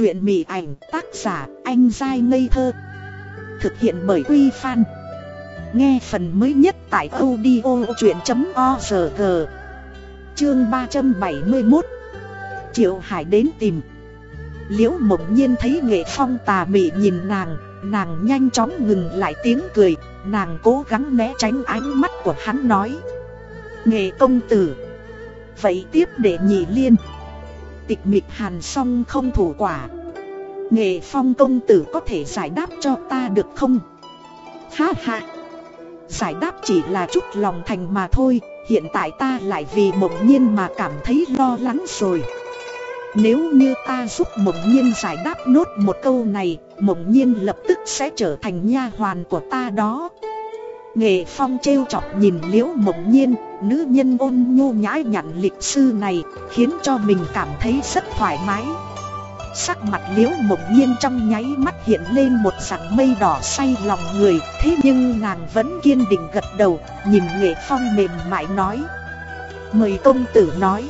Chuyện mị ảnh tác giả anh dai ngây thơ. Thực hiện bởi Quy Phan. Nghe phần mới nhất tại audio chuyện.org Chương 371 Triệu Hải đến tìm. Liễu mộng nhiên thấy nghệ phong tà mị nhìn nàng Nàng nhanh chóng ngừng lại tiếng cười, Nàng cố gắng né tránh ánh mắt của hắn nói. Nghệ công tử, Vậy tiếp để nhị liên. Tịch mịch hàn song không thủ quả. Nghệ phong công tử có thể giải đáp cho ta được không? Ha ha. Giải đáp chỉ là chút lòng thành mà thôi, Hiện tại ta lại vì mộng nhiên mà cảm thấy lo lắng rồi. Nếu như ta giúp mộng nhiên giải đáp nốt một câu này, Mộng nhiên lập tức sẽ trở thành nha hoàn của ta đó. Nghệ phong trêu chọc nhìn liễu mộng nhiên, Nữ nhân ôn nhu nhã nhặn lịch sư này, Khiến cho mình cảm thấy rất thoải mái. Sắc mặt liễu mộng nhiên trong nháy mắt hiện lên một dạng mây đỏ say lòng người, Thế nhưng nàng vẫn kiên định gật đầu, Nhìn nghệ phong mềm mại nói. Mời công tử nói.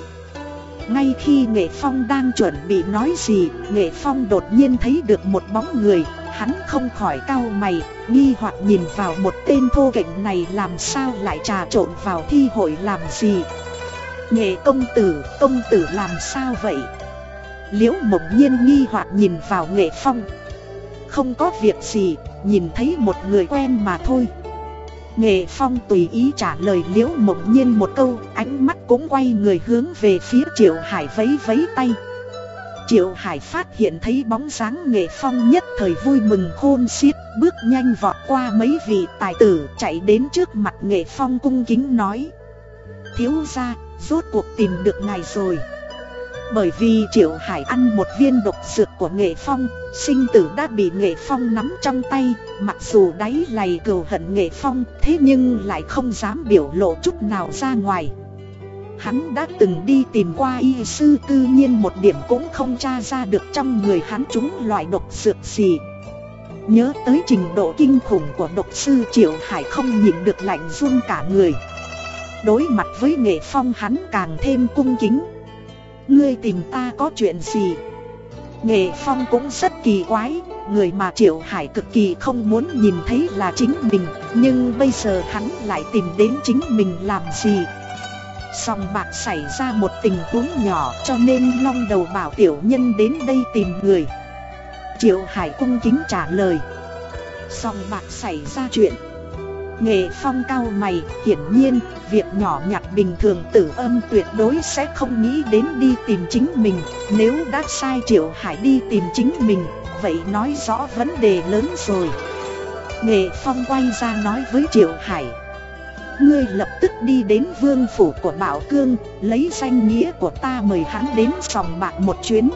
Ngay khi nghệ phong đang chuẩn bị nói gì Nghệ phong đột nhiên thấy được một bóng người. Hắn không khỏi cau mày Nghi hoặc nhìn vào một tên thô kệch này Làm sao lại trà trộn vào thi hội làm gì? Nghệ công tử, công tử làm sao vậy? Liễu mộng nhiên nghi hoặc nhìn vào nghệ phong. Không có việc gì, nhìn thấy một người quen mà thôi. Nghệ phong tùy ý trả lời liễu mộng nhiên một câu Ánh mắt cũng quay người hướng về phía triệu hải vấy vấy tay. Triệu hải phát hiện thấy bóng dáng nghệ phong nhất thời vui mừng khôn xiết Bước nhanh vọt qua mấy vị tài tử chạy đến trước mặt nghệ phong cung kính nói. Thiếu ra, rốt cuộc tìm được ngài rồi bởi vì Triệu Hải ăn một viên độc dược của Nghệ Phong, sinh tử đã bị Nghệ Phong nắm trong tay, mặc dù đáy lầy cừu hận Nghệ Phong, thế nhưng lại không dám biểu lộ chút nào ra ngoài. Hắn đã từng đi tìm qua y sư tự nhiên một điểm cũng không tra ra được trong người hắn chúng loại độc dược gì. Nhớ tới trình độ kinh khủng của độc sư Triệu Hải không nhịn được lạnh run cả người. Đối mặt với Nghệ Phong hắn càng thêm cung kính. Ngươi tìm ta có chuyện gì? Nghệ Phong cũng rất kỳ quái, Người mà Triệu Hải cực kỳ không muốn nhìn thấy là chính mình, Nhưng bây giờ hắn lại tìm đến chính mình làm gì? Song bạc xảy ra một tình huống nhỏ, Cho nên long đầu bảo tiểu nhân đến đây tìm người. Triệu Hải cung kính trả lời. Song bạc xảy ra chuyện Nghệ phong cao mày, hiển nhiên, việc nhỏ nhặt bình thường tử âm tuyệt đối sẽ không nghĩ đến đi tìm chính mình. Nếu đã sai Triệu Hải đi tìm chính mình, vậy nói rõ vấn đề lớn rồi. Nghệ phong quay ra nói với Triệu Hải Ngươi lập tức đi đến vương phủ của Bảo Cương, lấy danh nghĩa của ta mời hắn đến sòng bạc một chuyến.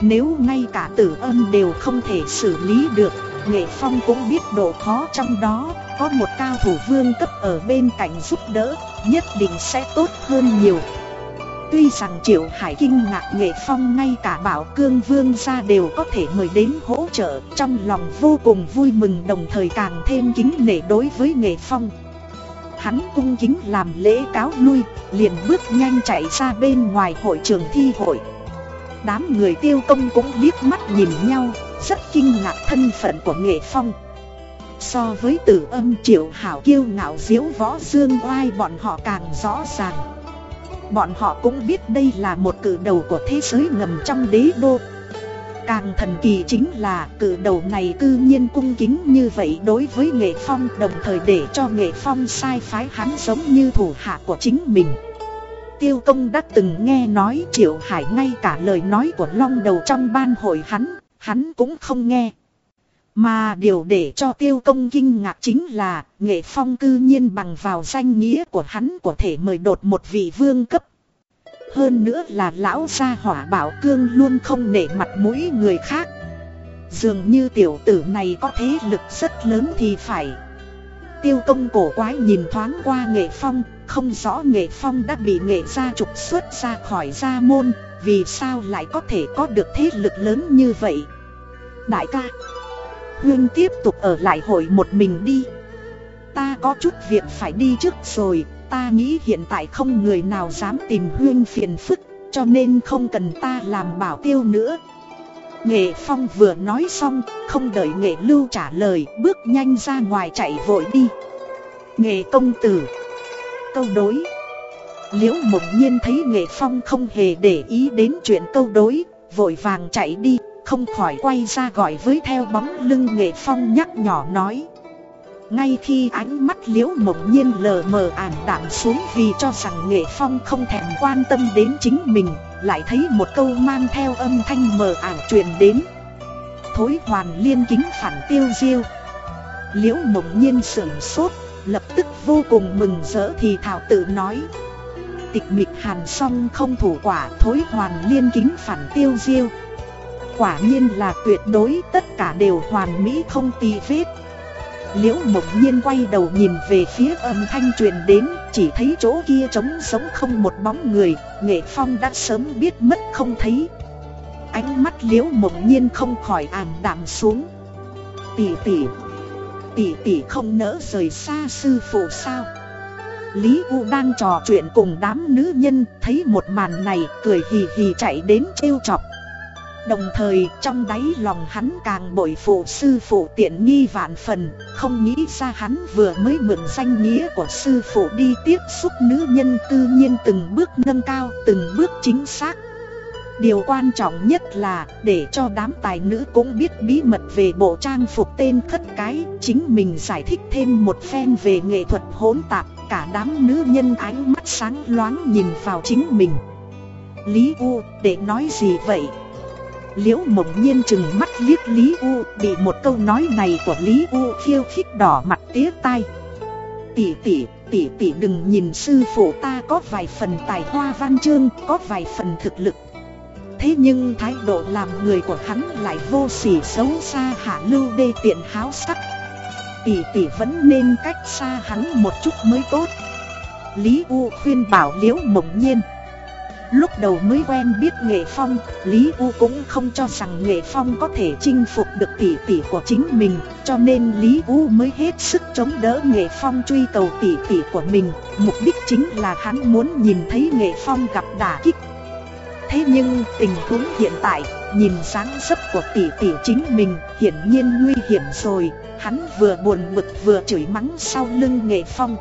Nếu ngay cả tử âm đều không thể xử lý được Nghệ Phong cũng biết độ khó trong đó, có một cao thủ vương cấp ở bên cạnh giúp đỡ, nhất định sẽ tốt hơn nhiều. Tuy rằng Triệu Hải kinh ngạc Nghệ Phong ngay cả bảo cương vương gia đều có thể mời đến hỗ trợ, trong lòng vô cùng vui mừng đồng thời càng thêm kính nể đối với Nghệ Phong. Hắn cung kính làm lễ cáo lui, liền bước nhanh chạy ra bên ngoài hội trường thi hội. Đám người tiêu công cũng liếc mắt nhìn nhau, rất kinh ngạc thân phận của nghệ phong. So với tử âm triệu hảo kiêu ngạo diếu võ dương oai, bọn họ càng rõ ràng. Bọn họ cũng biết đây là một cử đầu của thế giới ngầm trong đế đô. Càng thần kỳ chính là cử đầu này cư nhiên cung kính như vậy đối với nghệ phong, Đồng thời để cho nghệ phong sai phái hắn giống như thủ hạ của chính mình. Tiêu công đã từng nghe nói Triệu Hải ngay cả lời nói của long đầu trong ban hội hắn hắn cũng không nghe. Mà điều để cho tiêu công kinh ngạc chính là nghệ phong cư nhiên bằng vào danh nghĩa của hắn có thể mời đột một vị vương cấp. Hơn nữa là lão gia hỏa bảo cương luôn không nể mặt mũi người khác. Dường như tiểu tử này có thế lực rất lớn thì phải. Tiêu công cổ quái nhìn thoáng qua nghệ phong, không rõ nghệ phong đã bị nghệ gia trục xuất ra khỏi gia môn, vì sao lại có thể có được thế lực lớn như vậy? Đại ca Huyên tiếp tục ở lại hội một mình đi. Ta có chút việc phải đi trước rồi Ta nghĩ hiện tại không người nào dám tìm Huyên phiền phức Cho nên không cần ta làm bảo tiêu nữa. Nghệ Phong vừa nói xong, không đợi Nghệ Lưu trả lời, bước nhanh ra ngoài chạy vội đi. Nghệ công tử Câu đối. Liễu mộng nhiên thấy Nghệ Phong không hề để ý đến chuyện câu đối, vội vàng chạy đi, không khỏi quay ra gọi với theo bóng lưng Nghệ Phong nhắc nhỏ nói. Ngay khi ánh mắt liễu mộng nhiên lờ mờ ảm đạm xuống vì cho rằng Nghệ Phong không thèm quan tâm đến chính mình, lại thấy một câu mang theo âm thanh mờ ảo truyền đến. Thối hoàn liên kính phản tiêu diêu. Liễu mộng nhiên sửng sốt, lập tức vô cùng mừng rỡ thì thảo tự nói. Tịch mịch hàn song không thủ quả thối hoàn liên kính phản tiêu diêu. Quả nhiên là tuyệt đối, tất cả đều hoàn mỹ không tì vết. Liễu mộng nhiên quay đầu nhìn về phía âm thanh truyền đến, Chỉ thấy chỗ kia trống sống không một bóng người, Nghệ Phong đã sớm biết mất không thấy Ánh mắt liễu mộng nhiên không khỏi ảm đạm xuống Tỷ tỷ Tỷ tỷ không nỡ rời xa sư phụ sao Lý U đang trò chuyện cùng đám nữ nhân, Thấy một màn này, cười hì hì chạy đến trêu chọc. Đồng thời, trong đáy lòng hắn càng bội phụ sư phụ tiện nghi vạn phần, Không nghĩ ra hắn vừa mới mượn danh nghĩa của sư phụ đi tiếp xúc nữ nhân tự nhiên từng bước nâng cao, từng bước chính xác. Điều quan trọng nhất là, để cho đám tài nữ cũng biết bí mật về bộ trang phục tên khất cái, Chính mình giải thích thêm một phen về nghệ thuật hỗn tạp. Cả đám nữ nhân ánh mắt sáng loáng nhìn vào chính mình. Lý U để nói gì vậy? Liễu mộng nhiên chừng mắt liếc Lý U Bị một câu nói này của Lý U khiêu khích đỏ mặt tía tai. Tỷ tỷ, tỷ tỷ đừng nhìn sư phụ ta có vài phần tài hoa văn chương Có vài phần thực lực. Thế nhưng thái độ làm người của hắn lại vô sỉ xấu xa hạ lưu đê tiện háo sắc. Tỷ tỷ vẫn nên cách xa hắn một chút mới tốt. Lý U khuyên bảo liễu mộng nhiên. Lúc đầu mới quen biết Nghệ Phong, Lý U cũng không cho rằng Nghệ Phong có thể chinh phục được tỷ tỷ của chính mình, cho nên Lý U mới hết sức chống đỡ Nghệ Phong truy cầu tỷ tỷ của mình, mục đích chính là hắn muốn nhìn thấy Nghệ Phong gặp đả kích. Thế nhưng tình huống hiện tại, nhìn sáng sấp của tỷ tỷ chính mình hiển nhiên nguy hiểm rồi, hắn vừa buồn bực vừa chửi mắng sau lưng Nghệ Phong.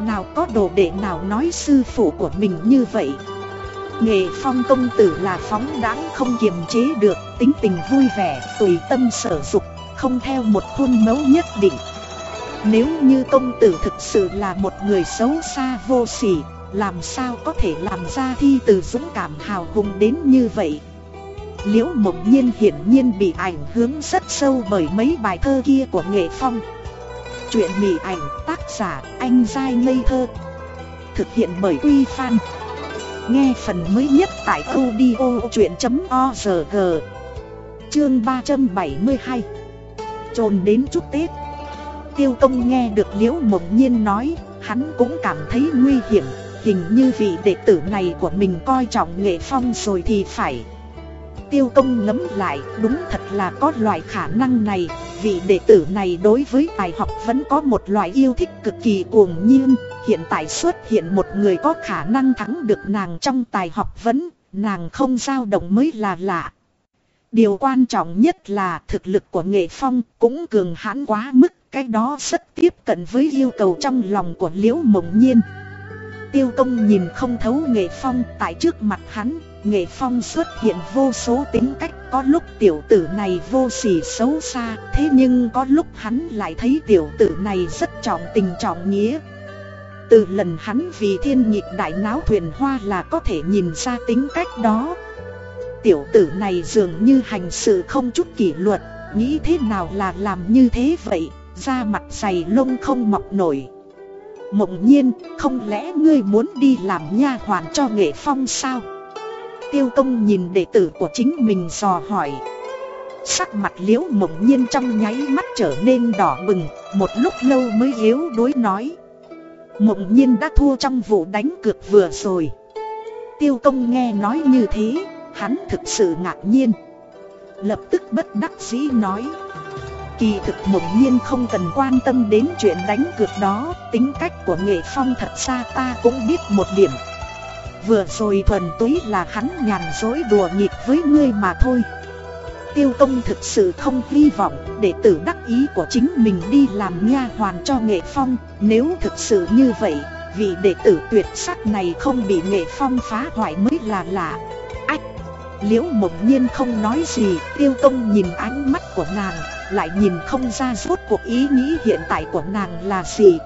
Nào có đồ đệ nào nói sư phụ của mình như vậy? Nghệ phong công tử là phóng đáng không kiềm chế được Tính tình vui vẻ, tùy tâm sở dục Không theo một khuôn mẫu nhất định. Nếu như công tử thực sự là một người xấu xa vô sỉ Làm sao có thể làm ra thi từ dũng cảm hào hùng đến như vậy? Liễu mộng nhiên hiển nhiên bị ảnh hưởng rất sâu bởi mấy bài thơ kia của nghệ phong. Chuyện mỉ ảnh tác giả anh dai ngây thơ Thực hiện bởi Uy Phan. Nghe phần mới nhất tại audio chuyện.org Chương 372 Trồn đến chúc Tết. Tiêu công nghe được Liễu Mộng Nhiên nói, Hắn cũng cảm thấy nguy hiểm. Hình như vị đệ tử này của mình coi trọng nghệ phong rồi thì phải. Tiêu công ngấm lại, đúng thật là có loại khả năng này Vị đệ tử này đối với tài học vẫn có một loại yêu thích cực kỳ cuồng nhiên, Hiện tại xuất hiện một người có khả năng thắng được nàng trong tài học vấn, Nàng không dao động mới là lạ. Điều quan trọng nhất là thực lực của nghệ phong cũng cường hãn quá mức, Cái đó rất tiếp cận với yêu cầu trong lòng của liễu mộng nhiên. Tiêu công nhìn không thấu nghệ phong tại trước mặt hắn Nghệ phong xuất hiện vô số tính cách Có lúc tiểu tử này vô sỉ xấu xa Thế nhưng có lúc hắn lại thấy tiểu tử này rất trọng tình trọng nghĩa. Từ lần hắn vì thiên nhịp đại náo thuyền hoa là có thể nhìn ra tính cách đó. Tiểu tử này dường như hành sự không chút kỷ luật Nghĩ thế nào là làm như thế vậy Da mặt dày lông không mọc nổi. Mộng nhiên, không lẽ ngươi muốn đi làm nha hoàn cho nghệ phong sao? Tiêu công nhìn đệ tử của chính mình dò hỏi. Sắc mặt liễu mộng nhiên trong nháy mắt trở nên đỏ bừng, Một lúc lâu mới yếu đối nói. Mộng nhiên đã thua trong vụ đánh cược vừa rồi. Tiêu công nghe nói như thế, Hắn thực sự ngạc nhiên. Lập tức bất đắc dĩ nói. Kỳ thực mộng nhiên không cần quan tâm đến chuyện đánh cược đó, Tính cách của nghệ phong thật ra ta cũng biết một điểm. Vừa rồi thuần túy là hắn nhàn dối đùa nghịch với ngươi mà thôi. Tiêu công thực sự không hy vọng để tử đắc ý của chính mình đi làm nha hoàn cho nghệ phong. Nếu thực sự như vậy, vị đệ tử tuyệt sắc này không bị nghệ phong phá hoại mới là lạ. Ách, liễu mộng nhiên không nói gì, tiêu công nhìn ánh mắt của nàng Lại nhìn không ra rốt cuộc ý nghĩ hiện tại của nàng là gì.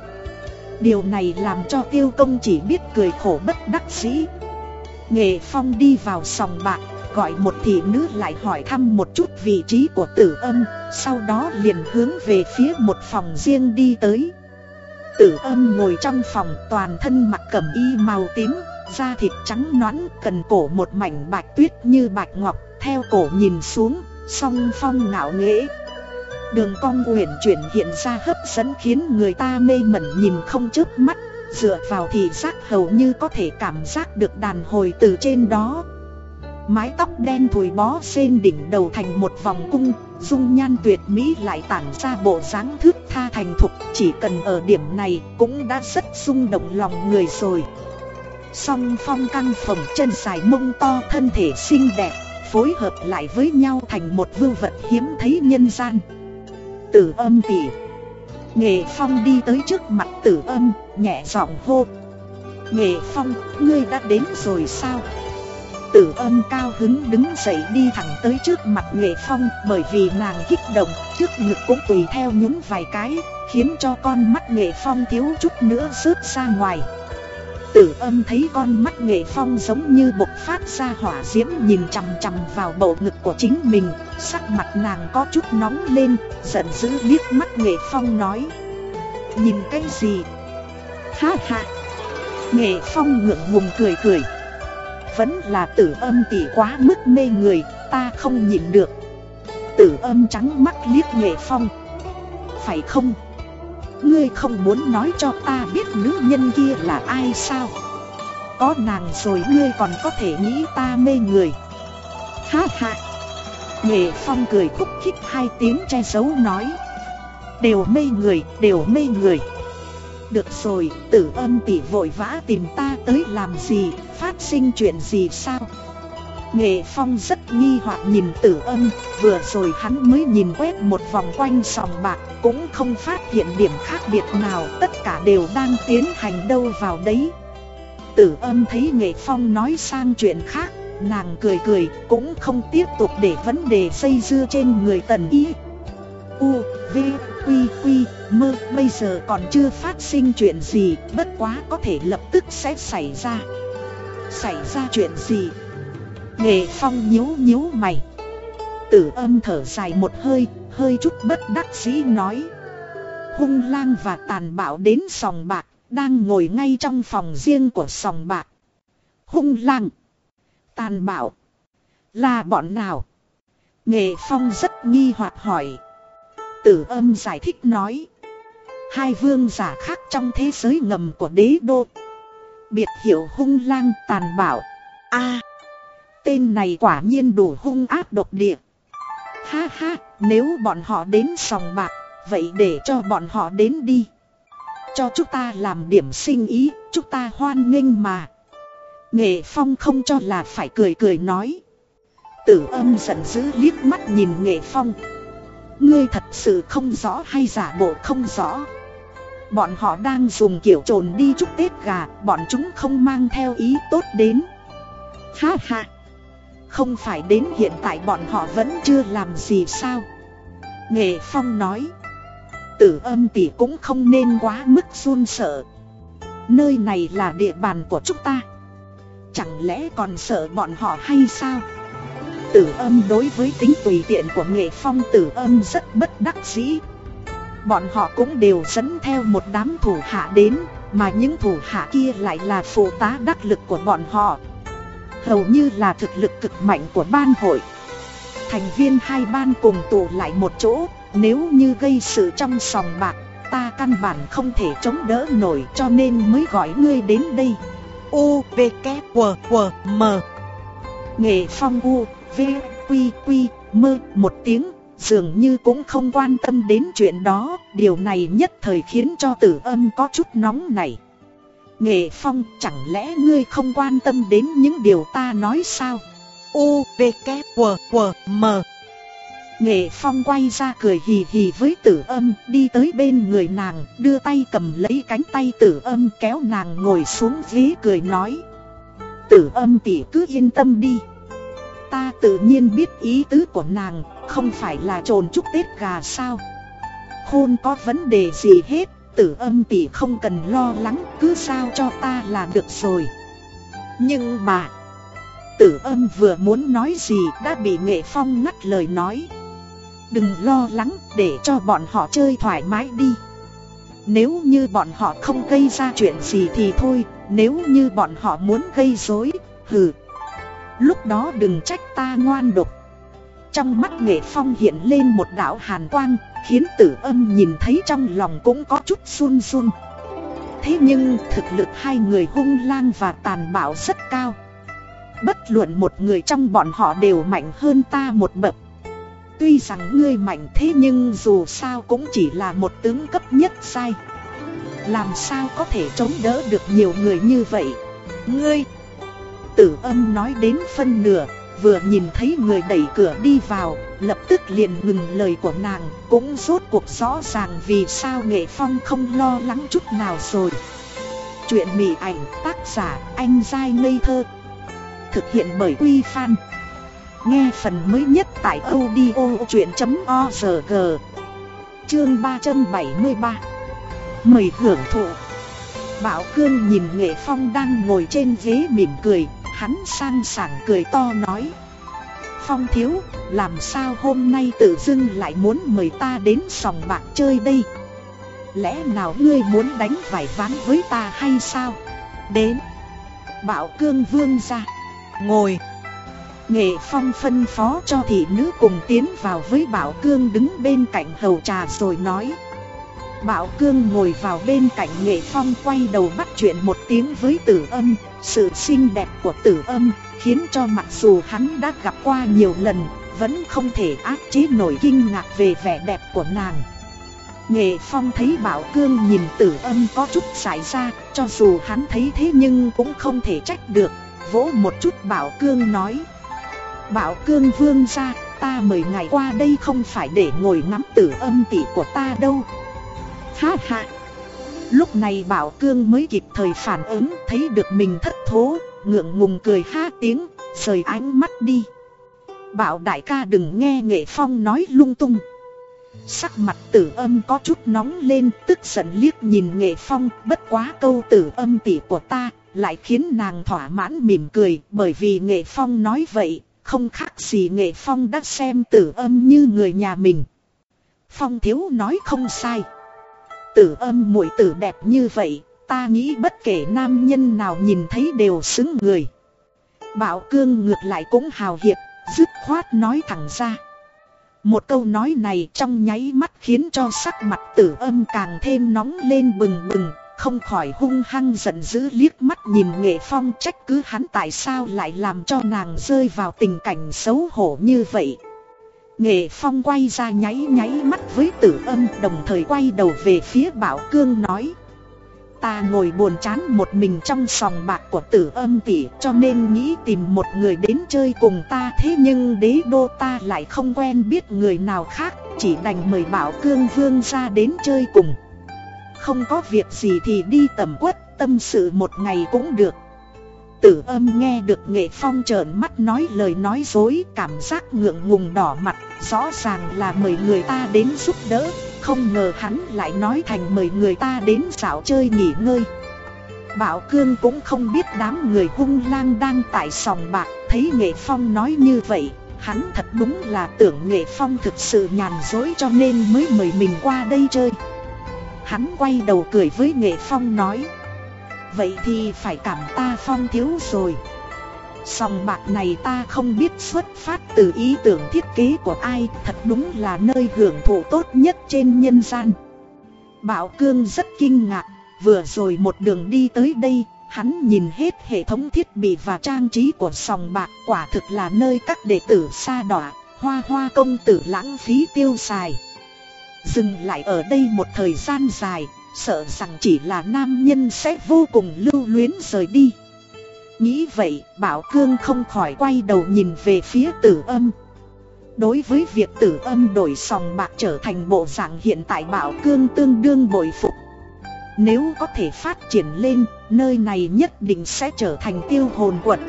Điều này làm cho tiêu công chỉ biết cười khổ bất đắc dĩ Nghệ phong đi vào sòng bạc gọi một thị nữ lại hỏi thăm một chút vị trí của tử âm, sau đó liền hướng về phía một phòng riêng đi tới. Tử âm ngồi trong phòng toàn thân mặc cẩm y màu tím, da thịt trắng nõn, cần cổ một mảnh bạch tuyết như bạch ngọc, theo cổ nhìn xuống, song phong ngạo nghễ. Đường cong uyển chuyển hiện ra hấp dẫn khiến người ta mê mẩn nhìn không chớp mắt, dựa vào thì giác hầu như có thể cảm giác được đàn hồi từ trên đó. Mái tóc đen thùi bó xên đỉnh đầu thành một vòng cung Dung nhan tuyệt mỹ lại tản ra bộ dáng thước tha thành thục Chỉ cần ở điểm này cũng đã rất rung động lòng người rồi Song phong căng phồng chân dài mông to thân thể xinh đẹp Phối hợp lại với nhau thành một vưu vật hiếm thấy nhân gian Tử âm tỉ Nghệ phong đi tới trước mặt tử âm, Nhẹ giọng hô. Nghệ phong, ngươi đã đến rồi sao? Tử âm cao hứng đứng dậy đi thẳng tới trước mặt nghệ phong, bởi vì nàng kích động, trước ngực cũng tùy theo những vài cái, khiến cho con mắt nghệ phong thiếu chút nữa rớt ra ngoài tử âm thấy con mắt nghệ phong giống như bộc phát ra hỏa diễm nhìn chằm chằm vào bầu ngực của chính mình. Sắc mặt nàng có chút nóng lên giận dữ liếc mắt nghệ phong nói nhìn cái gì? Ha ha. Nghệ phong ngượng ngùng cười cười vẫn là tử âm tỷ quá mức mê người, ta không nhịn được. Tử âm trắng mắt liếc nghệ phong Phải không? Ngươi không muốn nói cho ta biết nữ nhân kia là ai sao? Có nàng rồi ngươi còn có thể nghĩ ta mê người Ha ha Nghệ phong cười khúc khích hai tiếng che giấu nói Đều mê người, đều mê người được rồi, tử âm tỷ vội vã tìm ta tới làm gì, phát sinh chuyện gì sao? Nghệ Phong rất nghi hoặc nhìn tử âm, vừa rồi hắn mới nhìn quét một vòng quanh sòng bạc, cũng không phát hiện điểm khác biệt nào, tất cả đều đang tiến hành đâu vào đấy. Tử âm thấy Nghệ Phong nói sang chuyện khác, nàng cười cười, cũng không tiếp tục để vấn đề xây dưa trên người tần y. U, V, Quy, Quy, Mơ bây giờ còn chưa phát sinh chuyện gì, bất quá có thể lập tức sẽ xảy ra. Xảy ra chuyện gì? Nghệ Phong nhíu nhíu mày. Tử âm thở dài một hơi, hơi chút bất đắc dĩ nói. Hung lang và tàn bạo đến sòng bạc, đang ngồi ngay trong phòng riêng của sòng bạc. Hung lang, tàn bạo, là bọn nào? Nghệ Phong rất nghi hoặc hỏi. Tử âm giải thích nói. Hai vương giả khác trong thế giới ngầm của đế đô. Biệt hiệu hung lang tàn bạo. a tên này quả nhiên đủ hung ác độc địa. Ha ha, nếu bọn họ đến sòng bạc, vậy để cho bọn họ đến đi. Cho chúng ta làm điểm sinh ý, chúng ta hoan nghênh mà. Nghệ Phong không cho là phải cười cười nói. Tử âm giận dữ liếc mắt nhìn Nghệ Phong. Ngươi thật sự không rõ hay giả bộ không rõ Bọn họ đang dùng kiểu trồn đi chúc Tết gà Bọn chúng không mang theo ý tốt đến Ha ha không phải đến hiện tại bọn họ vẫn chưa làm gì sao? Nghệ Phong nói. Tử âm tỷ cũng không nên quá mức run sợ. Nơi này là địa bàn của chúng ta. Chẳng lẽ còn sợ bọn họ hay sao? Tử âm đối với tính tùy tiện của nghệ phong tử âm rất bất đắc dĩ. Bọn họ cũng đều dẫn theo một đám thủ hạ đến, Mà những thủ hạ kia lại là phụ tá đắc lực của bọn họ. Hầu như là thực lực cực mạnh của ban hội. Thành viên hai ban cùng tụ lại một chỗ Nếu như gây sự trong sòng bạc Ta căn bản không thể chống đỡ nổi cho nên mới gọi ngươi đến đây. U, V, K, W, W, M. Nghệ phong U, V, Quy, Quy, Mơ một tiếng Dường như cũng không quan tâm đến chuyện đó. Điều này nhất thời khiến cho tử âm có chút nóng này Nghệ Phong chẳng lẽ ngươi không quan tâm đến những điều ta nói sao? U, V, K, W, W, M. Nghệ Phong quay ra cười hì hì với tử âm đi tới bên người nàng đưa tay cầm lấy cánh tay tử âm kéo nàng ngồi xuống ghế cười nói. Tử âm tỷ cứ yên tâm đi. Ta tự nhiên biết ý tứ của nàng không phải là trồn chúc tết gà sao? Hôn có vấn đề gì hết? Tử âm tỷ không cần lo lắng, cứ sao cho ta là được rồi. Nhưng mà, Tử âm vừa muốn nói gì đã bị nghệ phong ngắt lời nói. Đừng lo lắng, để cho bọn họ chơi thoải mái đi. Nếu như bọn họ không gây ra chuyện gì thì thôi, Nếu như bọn họ muốn gây rối, hừ. Lúc đó đừng trách ta ngoan độc. Trong mắt nghệ phong hiện lên một đạo hàn quang Khiến tử âm nhìn thấy trong lòng cũng có chút run run. Thế nhưng thực lực hai người hung lang và tàn bạo rất cao. Bất luận một người trong bọn họ đều mạnh hơn ta một bậc. Tuy rằng ngươi mạnh thế nhưng dù sao cũng chỉ là một tướng cấp nhất sai. Làm sao có thể chống đỡ được nhiều người như vậy? Ngươi! Tử âm nói đến phân nửa, Vừa nhìn thấy người đẩy cửa đi vào. Lập tức liền ngừng lời của nàng, Cũng rốt cuộc rõ ràng vì sao nghệ phong không lo lắng chút nào rồi. Chuyện mị ảnh tác giả anh dai ngây thơ, Thực hiện bởi Quy Phan. Nghe phần mới nhất tại audio chuyện.org Chương 373 Mời hưởng thụ. Bảo Cương nhìn Nghệ Phong đang ngồi trên ghế mỉm cười, Hắn sang sảng cười to nói. Phong thiếu, làm sao hôm nay tự dưng lại muốn mời ta đến sòng bạc chơi đây? Lẽ nào ngươi muốn đánh vải ván với ta hay sao? Đến Bảo Cương vương ra. Ngồi. Nghệ Phong phân phó cho thị nữ cùng tiến vào với Bảo Cương đứng bên cạnh hầu trà rồi nói. Bảo Cương ngồi vào bên cạnh Nghệ Phong quay đầu bắt chuyện một tiếng với tử âm. Sự xinh đẹp của tử âm khiến cho mặc dù hắn đã gặp qua nhiều lần, Vẫn không thể áp chế nổi kinh ngạc về vẻ đẹp của nàng. Nghệ Phong thấy Bảo Cương nhìn tử âm có chút xảy ra Cho dù hắn thấy thế nhưng cũng không thể trách được. Vỗ một chút Bảo Cương nói, Bảo Cương Vương ra Ta mời ngày qua đây không phải để ngồi ngắm tử âm tỷ của ta đâu. Ha ha. Lúc này Bảo Cương mới kịp thời phản ứng, Thấy được mình thất thố, Ngượng ngùng cười ha tiếng, Rời ánh mắt đi. Bảo đại ca đừng nghe nghệ phong nói lung tung. Sắc mặt tử âm có chút nóng lên, Tức giận liếc nhìn nghệ phong, Bất quá câu tử âm tỷ của ta Lại khiến nàng thỏa mãn mỉm cười, Bởi vì nghệ phong nói vậy, Không khác gì nghệ phong đã xem tử âm như người nhà mình. Phong thiếu nói không sai. Tử âm muội tử đẹp như vậy, Ta nghĩ bất kể nam nhân nào nhìn thấy đều xứng người. Bảo cương ngược lại cũng hào hiệp, Dứt khoát nói thẳng ra. Một câu nói này trong nháy mắt khiến cho sắc mặt tử âm càng thêm nóng lên bừng bừng, Không khỏi hung hăng giận dữ liếc mắt nhìn nghệ phong trách cứ hắn tại sao lại làm cho nàng rơi vào tình cảnh xấu hổ như vậy. Nghệ phong quay ra nháy nháy mắt với tử âm, đồng thời quay đầu về phía bảo cương nói. Ta ngồi buồn chán một mình trong sòng bạc của tử âm tỷ cho nên nghĩ tìm một người đến chơi cùng ta. Thế nhưng đế đô ta lại không quen biết người nào khác, Chỉ đành mời bảo cương vương ra đến chơi cùng. Không có việc gì thì đi tầm quất, tâm sự một ngày cũng được. Tử âm nghe được nghệ phong trợn mắt nói lời nói dối, Cảm giác ngượng ngùng đỏ mặt, Rõ ràng là mời người ta đến giúp đỡ, Không ngờ hắn lại nói thành mời người ta đến dạo chơi nghỉ ngơi. Bảo Cương cũng không biết đám người hung lang đang tại sòng bạc, Thấy Nghệ Phong nói như vậy, Hắn thật đúng là tưởng Nghệ Phong thực sự nhàn dối cho nên mới mời mình qua đây chơi. Hắn quay đầu cười với Nghệ Phong nói Vậy thì phải cảm ta Phong thiếu rồi. Sòng bạc này ta không biết xuất phát từ ý tưởng thiết kế của ai, Thật đúng là nơi hưởng thụ tốt nhất trên nhân gian. Bảo Cương rất kinh ngạc, Vừa rồi một đường đi tới đây, Hắn nhìn hết hệ thống thiết bị và trang trí của sòng bạc, Quả thực là nơi các đệ tử xa đọa, Hoa hoa công tử lãng phí tiêu xài. Dừng lại ở đây một thời gian dài Sợ rằng chỉ là nam nhân sẽ vô cùng lưu luyến rời đi. Nghĩ vậy Bảo Cương không khỏi quay đầu nhìn về phía tử âm. Đối với việc tử âm đổi sòng bạc trở thành bộ dạng hiện tại Bảo Cương tương đương bội phục. Nếu có thể phát triển lên, nơi này nhất định sẽ trở thành tiêu hồn quật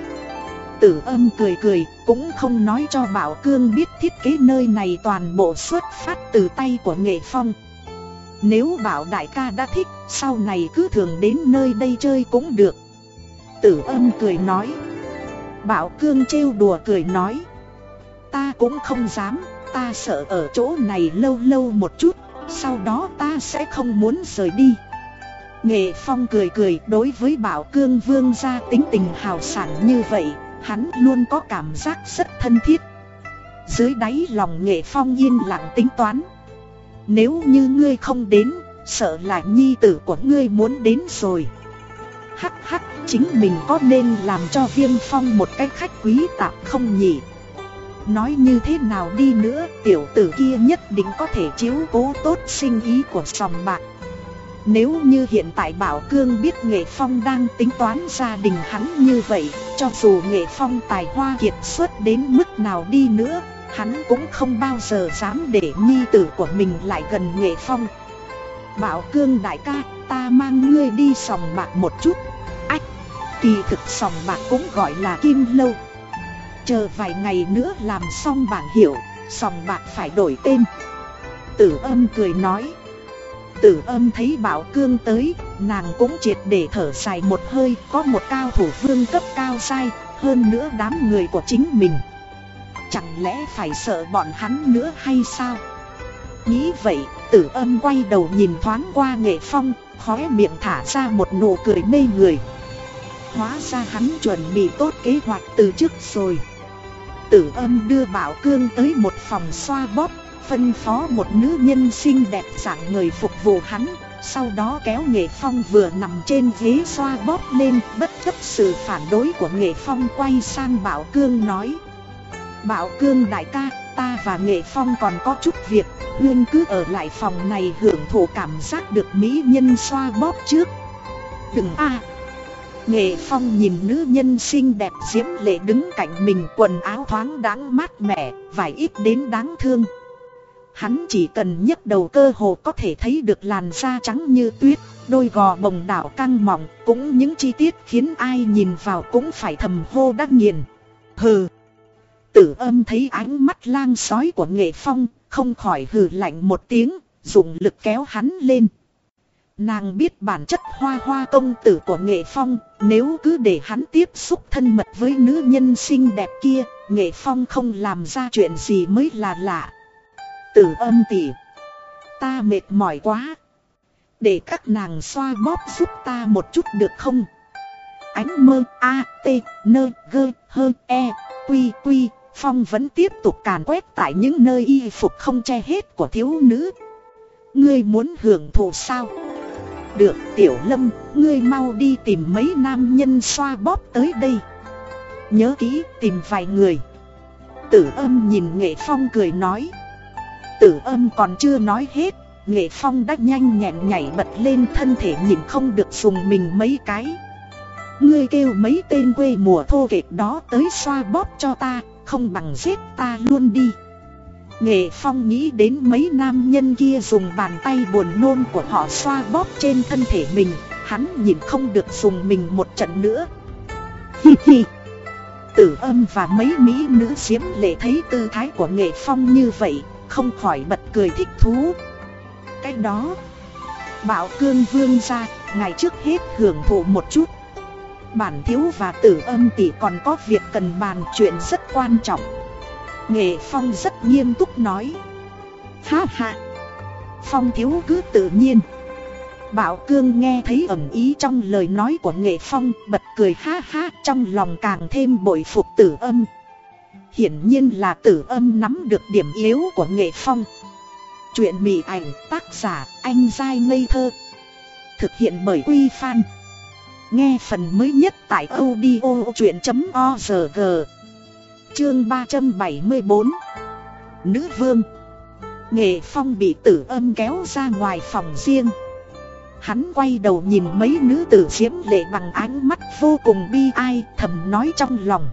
Tử âm cười cười, cũng không nói cho Bảo Cương biết thiết kế nơi này toàn bộ xuất phát từ tay của nghệ phong. Nếu bảo đại ca đã thích, sau này cứ thường đến nơi đây chơi cũng được Tử âm cười nói Bảo Cương trêu đùa cười nói Ta cũng không dám, ta sợ ở chỗ này lâu lâu một chút, sau đó ta sẽ không muốn rời đi. Nghệ Phong cười cười đối với Bảo Cương Vương gia tính tình hào sản như vậy, hắn luôn có cảm giác rất thân thiết. Dưới đáy lòng Nghệ Phong yên lặng tính toán. Nếu như ngươi không đến, sợ là nhi tử của ngươi muốn đến rồi. Hắc hắc, chính mình có nên làm cho Viêm Phong một cái khách quý tạp không nhỉ? Nói như thế nào đi nữa tiểu tử kia nhất định có thể chiếu cố tốt sinh ý của sòng bạc Nếu như hiện tại Bảo Cương biết Nghệ Phong đang tính toán gia đình hắn như vậy Cho dù Nghệ Phong tài hoa kiệt xuất đến mức nào đi nữa Hắn cũng không bao giờ dám để nhi tử của mình lại gần Nghệ Phong. Bảo Cương đại ca ta mang ngươi đi sòng bạc một chút. Ách Kỳ thực sòng bạc cũng gọi là kim lâu. Chờ vài ngày nữa làm xong bảng hiệu, sòng bạc phải đổi tên. Tử âm cười nói. Tử âm thấy Bảo Cương tới, nàng cũng triệt để thở dài một hơi Có một cao thủ vương cấp cao sai, hơn nữa đám người của chính mình. Chẳng lẽ phải sợ bọn hắn nữa hay sao? Nghĩ vậy, tử âm quay đầu nhìn thoáng qua nghệ phong, khóe miệng thả ra một nụ cười mê người Hóa ra hắn chuẩn bị tốt kế hoạch từ trước rồi Tử âm đưa Bảo Cương tới một phòng xoa bóp, phân phó một nữ nhân xinh đẹp dạng người phục vụ hắn, sau đó kéo Nghệ Phong vừa nằm trên ghế xoa bóp lên, bất chấp sự phản đối của Nghệ Phong quay sang Bảo Cương nói. Bảo Cương đại ca, ta và Nghệ Phong còn có chút việc, huyên cứ ở lại phòng này hưởng thụ cảm giác được mỹ nhân xoa bóp trước. Đừng a Nghệ Phong nhìn nữ nhân xinh đẹp diễm lệ đứng cạnh mình quần áo thoáng đáng mát mẻ, vải ít đến đáng thương. Hắn chỉ cần nhấc đầu cơ hồ có thể thấy được làn da trắng như tuyết, đôi gò bồng đảo căng mỏng, cũng những chi tiết khiến ai nhìn vào cũng phải thầm hô đắc nghiền. Hừ! Tử âm thấy ánh mắt lang sói của nghệ phong, không khỏi hừ lạnh một tiếng, dùng lực kéo hắn lên. Nàng biết bản chất hoa hoa công tử của nghệ phong, nếu cứ để hắn tiếp xúc thân mật với nữ nhân xinh đẹp kia, nghệ phong không làm ra chuyện gì mới là lạ. Tử âm tỉ, ta mệt mỏi quá. Để các nàng xoa bóp giúp ta một chút được không? Ánh mơ A, T, N, G, H, e, quy, quy, phong vẫn tiếp tục càn quét tại những nơi y phục không che hết của thiếu nữ. Ngươi muốn hưởng thụ sao? Được tiểu lâm, ngươi mau đi tìm mấy nam nhân xoa bóp tới đây. Nhớ kỹ tìm vài người. Tử âm nhìn nghệ phong cười nói. Tử âm còn chưa nói hết Nghệ phong đã nhanh nhẹn nhảy bật lên thân thể nhìn không được dùng mình mấy cái. Ngươi kêu mấy tên quê mùa thô kệch đó tới xoa bóp cho ta. Không bằng giết ta luôn đi. Nghệ Phong nghĩ đến mấy nam nhân kia dùng bàn tay buồn nôn của họ xoa bóp trên thân thể mình, Hắn nhìn không được dùng mình một trận nữa. Hi hi. Tử âm và mấy mỹ nữ diễm lệ thấy tư thái của Nghệ Phong như vậy, Không khỏi bật cười thích thú. Cái đó. Bảo cương vương ra Ngày trước hết hưởng thụ một chút. Bản thiếu và tử âm tỷ còn có việc cần bàn chuyện rất quan trọng. Nghệ Phong rất nghiêm túc nói. Ha ha. Phong thiếu cứ tự nhiên. Bảo Cương nghe thấy ẩm ý trong lời nói của Nghệ Phong, bật cười ha ha, trong lòng càng thêm bội phục tử âm. Hiển nhiên là tử âm nắm được điểm yếu của Nghệ Phong. Chuyện mị ảnh, tác giả, anh dai ngây thơ. Thực hiện bởi Quy Phan. Nghe phần mới nhất tại audio chuyện.org Chương 374 Nữ vương. Nghệ Phong bị tử âm kéo ra ngoài phòng riêng. Hắn quay đầu nhìn mấy nữ tử diễm lệ bằng ánh mắt vô cùng bi ai, thầm nói trong lòng.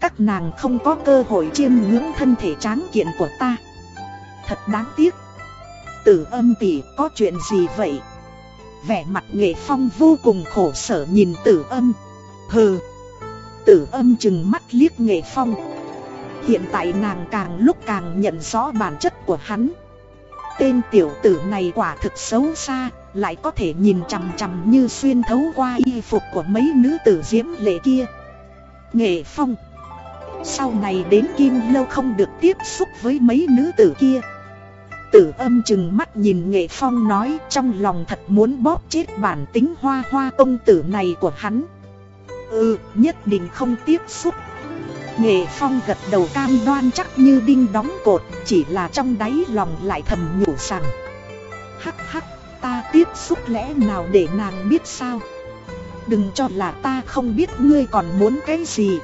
Các nàng không có cơ hội chiêm ngưỡng thân thể tráng kiện của ta. Thật đáng tiếc. Tử âm tỷ, có chuyện gì vậy? Vẻ mặt nghệ phong vô cùng khổ sở nhìn tử âm. Hừ. Tử âm chừng mắt liếc nghệ phong. Hiện tại nàng càng lúc càng nhận rõ bản chất của hắn. Tên tiểu tử này quả thực xấu xa, Lại có thể nhìn chằm chằm như xuyên thấu qua y phục của mấy nữ tử diễm lệ kia. Nghệ phong. Sau này đến Kim Lâu không được tiếp xúc với mấy nữ tử kia. Tử âm chừng mắt nhìn Nghệ Phong nói trong lòng thật muốn bóp chết bản tính hoa hoa công tử này của hắn. Ừ, nhất định không tiếp xúc. Nghệ Phong gật đầu cam đoan chắc như đinh đóng cột Chỉ là trong đáy lòng lại thầm nhủ rằng Hắc hắc, ta tiếp xúc lẽ nào để nàng biết sao? Đừng cho là ta không biết ngươi còn muốn cái gì.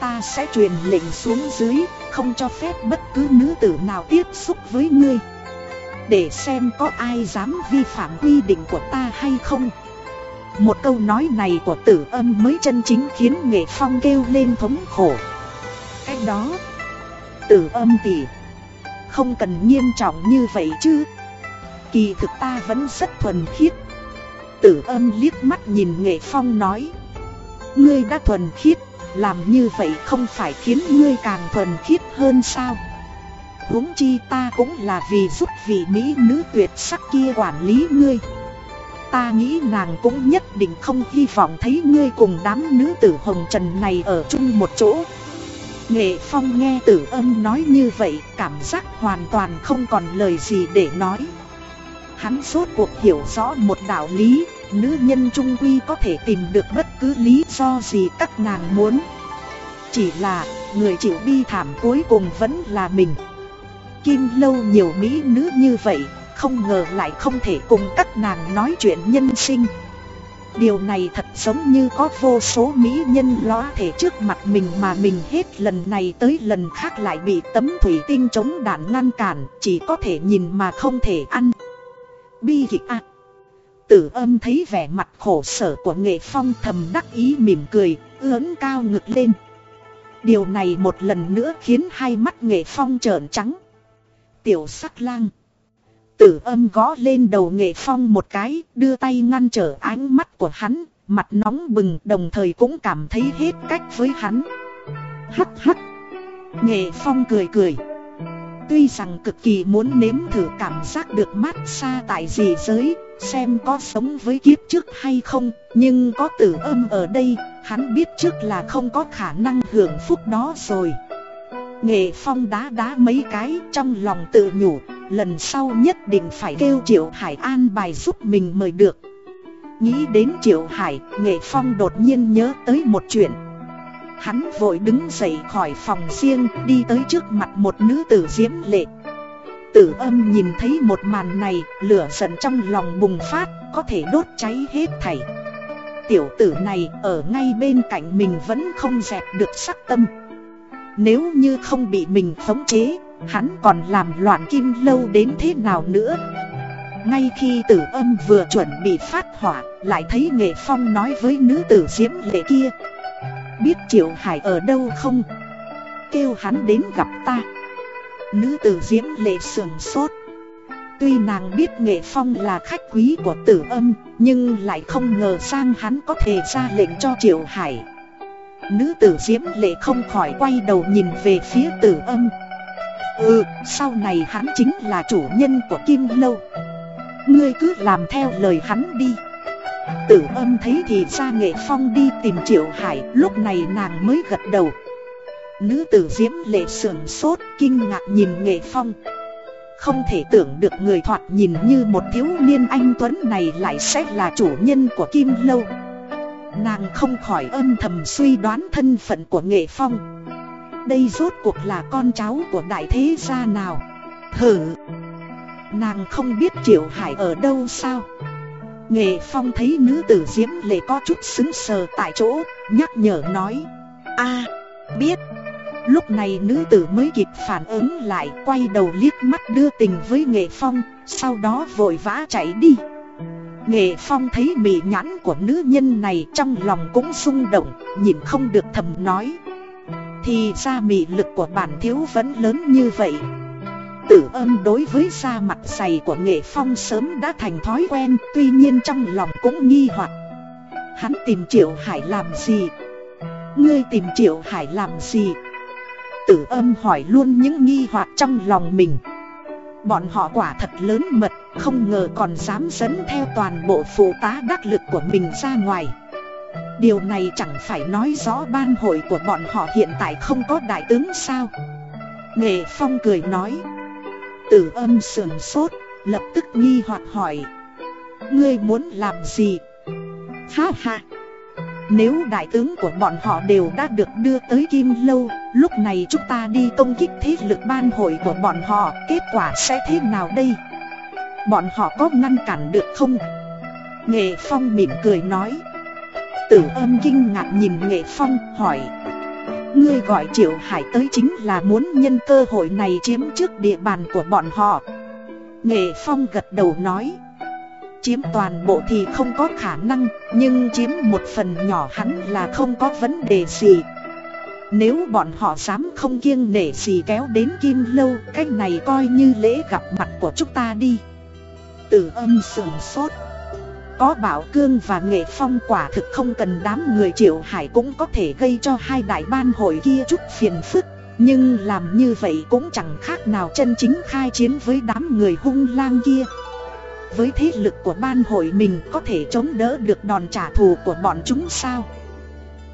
Ta sẽ truyền lệnh xuống dưới. Không cho phép bất cứ nữ tử nào tiếp xúc với ngươi. Để xem có ai dám vi phạm quy định của ta hay không. Một câu nói này của tử âm mới chân chính khiến nghệ phong kêu lên thống khổ. Cách đó Tử âm tỷ, Không cần nghiêm trọng như vậy chứ. Kỳ thực ta vẫn rất thuần khiết. Tử âm liếc mắt nhìn nghệ phong nói Ngươi đã thuần khiết làm như vậy không phải khiến ngươi càng thuần khiết hơn sao? Huống chi ta cũng là vì giúp vị mỹ nữ tuyệt sắc kia quản lý ngươi. Ta nghĩ nàng cũng nhất định không hy vọng thấy ngươi cùng đám nữ tử hồng trần này ở chung một chỗ. Nghệ Phong nghe tử âm nói như vậy, cảm giác hoàn toàn không còn lời gì để nói. Hắn suốt cuộc hiểu rõ một đạo lý. Nữ nhân trung quy có thể tìm được bất cứ lý do gì các nàng muốn. Chỉ là, người chịu bi thảm cuối cùng vẫn là mình. Kim lâu nhiều mỹ nữ như vậy, không ngờ lại không thể cùng các nàng nói chuyện nhân sinh. Điều này thật giống như có vô số mỹ nhân lóa thể trước mặt mình mà mình hết lần này tới lần khác lại bị tấm thủy tinh chống đạn ngăn cản, Chỉ có thể nhìn mà không thể ăn. Bi kịch ạ Tử âm thấy vẻ mặt khổ sở của nghệ phong thầm đắc ý mỉm cười, ưỡn cao ngực lên Điều này một lần nữa khiến hai mắt nghệ phong trợn trắng Tiểu sắc lang Tử âm gõ lên đầu nghệ phong một cái, đưa tay ngăn trở ánh mắt của hắn, mặt nóng bừng đồng thời cũng cảm thấy hết cách với hắn. Hắc hắc. Nghệ phong cười cười. Tuy rằng cực kỳ muốn nếm thử cảm giác được mát xa tại gì giới, xem có sống với kiếp trước hay không, nhưng có tử âm ở đây, hắn biết trước là không có khả năng hưởng phúc đó rồi. Nghệ phong đá đá mấy cái trong lòng tự nhủ Lần sau nhất định phải kêu Triệu Hải an bài giúp mình mời được Nghĩ đến Triệu Hải, Nghệ Phong đột nhiên nhớ tới một chuyện Hắn vội đứng dậy khỏi phòng riêng đi tới trước mặt một nữ tử diễm lệ. Tử âm nhìn thấy một màn này, lửa giận trong lòng bùng phát, có thể đốt cháy hết thảy. Tiểu tử này ở ngay bên cạnh mình vẫn không dẹp được sắc tâm. Nếu như không bị mình khống chế Hắn còn làm loạn kim lâu đến thế nào nữa? Ngay khi tử âm vừa chuẩn bị phát hỏa Lại thấy nghệ phong nói với nữ tử diễm lệ kia Biết triệu hải ở đâu không? Kêu hắn đến gặp ta. Nữ tử diễm lệ sườn sốt. Tuy nàng biết nghệ phong là khách quý của tử âm Nhưng lại không ngờ sang hắn có thể ra lệnh cho triệu hải. Nữ tử diễm lệ không khỏi quay đầu nhìn về phía tử âm. Ừ, sau này hắn chính là chủ nhân của Kim Lâu. Ngươi cứ làm theo lời hắn đi. Tử âm thấy thì ra nghệ phong đi tìm Triệu Hải, Lúc này nàng mới gật đầu. Nữ tử diễm lệ sườn sốt, kinh ngạc nhìn nghệ phong. Không thể tưởng được người thoạt nhìn như một thiếu niên anh Tuấn này lại sẽ là chủ nhân của Kim Lâu. Nàng không khỏi âm thầm suy đoán thân phận của nghệ phong. Đây rốt cuộc là con cháu của đại thế gia nào? Hử Nàng không biết Triệu Hải ở đâu sao? Nghệ Phong thấy nữ tử Diễm Lệ có chút xứng sờ tại chỗ, Nhắc nhở nói. A, biết. Lúc này nữ tử mới kịp phản ứng lại, Quay đầu liếc mắt đưa tình với Nghệ Phong, Sau đó vội vã chạy đi. Nghệ Phong thấy mị nhãn của nữ nhân này trong lòng cũng rung động Nhìn không được thầm nói. Thì ra mị lực của bản thiếu vẫn lớn như vậy. Tử âm đối với da mặt dày của nghệ phong sớm đã thành thói quen, Tuy nhiên trong lòng cũng nghi hoặc. Hắn tìm triệu hải làm gì? Ngươi tìm triệu hải làm gì? Tử âm hỏi luôn những nghi hoặc trong lòng mình. Bọn họ quả thật lớn mật, Không ngờ còn dám dẫn theo toàn bộ phụ tá đắc lực của mình ra ngoài. Điều này chẳng phải nói rõ ban hội của bọn họ hiện tại không có đại tướng sao? Nghệ Phong cười nói. Tử âm sườn sốt, lập tức nghi hoặc hỏi Ngươi muốn làm gì? Ha ha! Nếu đại tướng của bọn họ đều đã được đưa tới Kim Lâu Lúc này chúng ta đi công kích thế lực ban hội của bọn họ Kết quả sẽ thế nào đây? Bọn họ có ngăn cản được không? Nghệ Phong mỉm cười nói Tử âm kinh ngạc nhìn Nghệ Phong hỏi Ngươi gọi Triệu Hải tới chính là muốn nhân cơ hội này chiếm trước địa bàn của bọn họ. Nghệ Phong gật đầu nói, Chiếm toàn bộ thì không có khả năng, Nhưng chiếm một phần nhỏ hắn là không có vấn đề gì. Nếu bọn họ dám không kiêng nể gì kéo đến Kim Lâu Cách này coi như lễ gặp mặt của chúng ta đi. Tử âm sườn sốt có bảo cương và nghệ phong quả thực không cần đám người triệu hải cũng có thể gây cho hai đại ban hội kia chút phiền phức. Nhưng làm như vậy cũng chẳng khác nào chân chính khai chiến với đám người hung lang kia. Với thế lực của ban hội mình có thể chống đỡ được đòn trả thù của bọn chúng sao?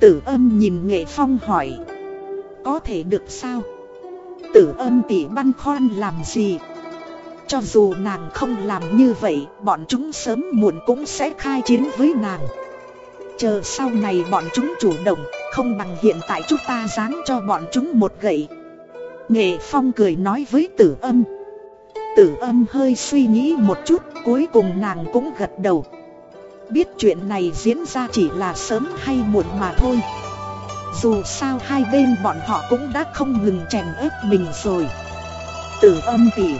Tử âm nhìn nghệ phong hỏi. Có thể được sao? Tử âm tỉ băn khoăn làm gì? Cho dù nàng không làm như vậy, bọn chúng sớm muộn cũng sẽ khai chiến với nàng. Chờ sau này bọn chúng chủ động, không bằng hiện tại chúng ta giáng cho bọn chúng một gậy. Nghệ Phong cười nói với tử âm. Tử âm hơi suy nghĩ một chút, cuối cùng nàng cũng gật đầu. Biết chuyện này diễn ra chỉ là sớm hay muộn mà thôi. Dù sao hai bên bọn họ cũng đã không ngừng chèn ép mình rồi. Tử âm tỉ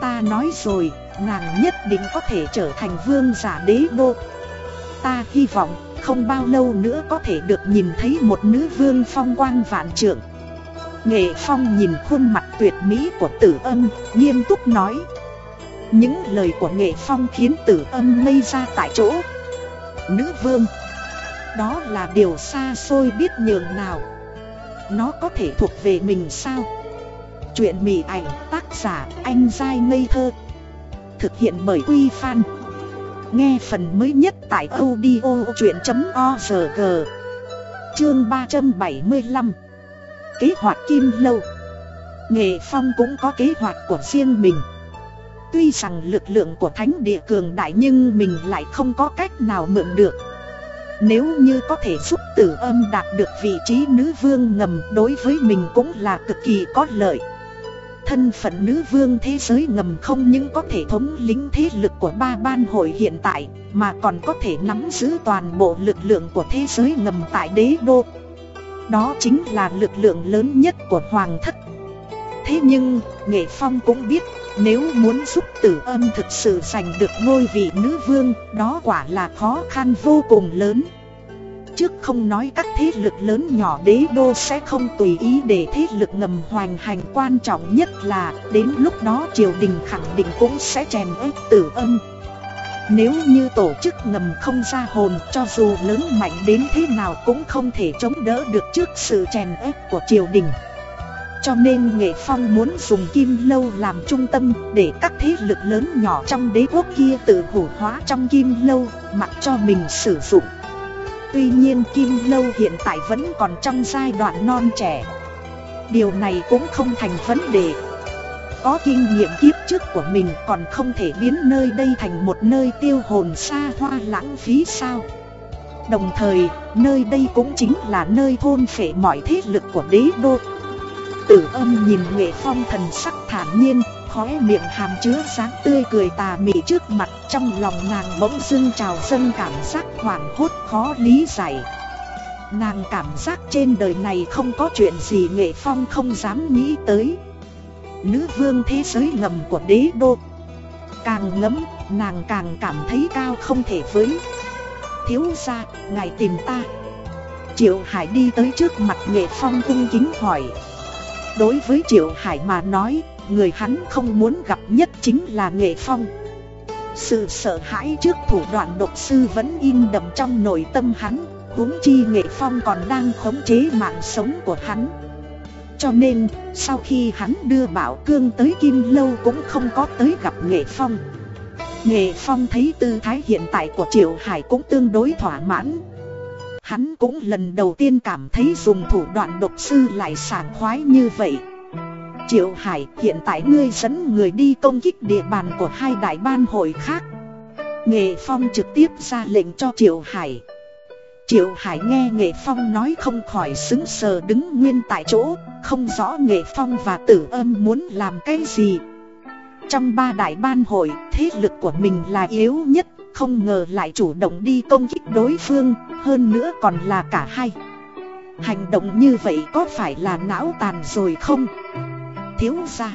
Ta nói rồi, nàng nhất định có thể trở thành vương giả đế đô. Ta hy vọng không bao lâu nữa có thể được nhìn thấy một nữ vương phong quang vạn trượng. Nghệ Phong nhìn khuôn mặt tuyệt mỹ của tử âm, nghiêm túc nói. Những lời của Nghệ Phong khiến tử âm ngây ra tại chỗ. Nữ vương Đó là điều xa xôi biết nhường nào. Nó có thể thuộc về mình sao? Chuyện mỉ ảnh tác giả anh dai ngây thơ. Thực hiện bởi Quy Phan. Nghe phần mới nhất tại audio chuyện.org Chương 375 Kế hoạch Kim Lâu. Nghệ Phong cũng có kế hoạch của riêng mình. Tuy rằng lực lượng của thánh địa cường đại nhưng mình lại không có cách nào mượn được. Nếu như có thể giúp tử âm đạt được vị trí nữ vương ngầm đối với mình cũng là cực kỳ có lợi. Thân phận nữ vương thế giới ngầm không những có thể thống lĩnh thế lực của ba ban hội hiện tại Mà còn có thể nắm giữ toàn bộ lực lượng của thế giới ngầm tại đế đô. Đó chính là lực lượng lớn nhất của hoàng thất. Thế nhưng, Nghệ Phong cũng biết Nếu muốn giúp tử âm thực sự giành được ngôi vị nữ vương Đó quả là khó khăn vô cùng lớn trước không nói các thế lực lớn nhỏ đế đô sẽ không tùy ý để thế lực ngầm hoành hành quan trọng nhất là đến lúc đó triều đình khẳng định cũng sẽ chèn ép tử âm. Nếu như tổ chức ngầm không ra hồn cho dù lớn mạnh đến thế nào cũng không thể chống đỡ được trước sự chèn ép của triều đình. Cho nên Nghệ Phong muốn dùng Kim Lâu làm trung tâm để các thế lực lớn nhỏ trong đế quốc kia tự hủ hóa trong Kim Lâu, mặc cho mình sử dụng. Tuy nhiên Kim Lâu hiện tại vẫn còn trong giai đoạn non trẻ. Điều này cũng không thành vấn đề. Có kinh nghiệm kiếp trước của mình còn không thể biến nơi đây thành một nơi tiêu hồn xa hoa lãng phí sao? Đồng thời, nơi đây cũng chính là nơi thôn phệ mọi thế lực của đế đô. Tử âm nhìn Nghệ Phong thần sắc thản nhiên, khóe miệng hàm chứa sáng tươi cười tà mị trước mặt Trong lòng nàng bỗng dưng trào dâng cảm giác hoảng hốt khó lý giải. Nàng cảm giác trên đời này không có chuyện gì Nghệ Phong không dám nghĩ tới. Nữ vương thế giới ngầm của đế đô. Càng ngấm, nàng càng cảm thấy cao không thể với. Thiếu ra, ngài tìm ta. Triệu Hải đi tới trước mặt Nghệ Phong cung kính hỏi. Đối với Triệu Hải mà nói Người hắn không muốn gặp nhất chính là Nghệ Phong. Sự sợ hãi trước thủ đoạn độc sư vẫn in đậm trong nội tâm hắn, huống chi Nghệ Phong còn đang khống chế mạng sống của hắn. Cho nên, sau khi hắn đưa Bảo Cương tới Kim Lâu cũng không có tới gặp Nghệ Phong. Nghệ Phong thấy tư thái hiện tại của Triệu Hải cũng tương đối thỏa mãn. Hắn cũng lần đầu tiên cảm thấy dùng thủ đoạn độc sư lại sảng khoái như vậy. Triệu Hải hiện tại ngươi dẫn người đi công kích địa bàn của hai đại ban hội khác. Nghệ Phong trực tiếp ra lệnh cho Triệu Hải. Triệu Hải nghe Nghệ Phong nói không khỏi xứng sờ đứng nguyên tại chỗ Không rõ Nghệ Phong và tử âm muốn làm cái gì. Trong ba đại ban hội, thế lực của mình là yếu nhất Không ngờ lại chủ động đi công kích đối phương, hơn nữa còn là cả hai. Hành động như vậy có phải là não tàn rồi không? Thiếu ra.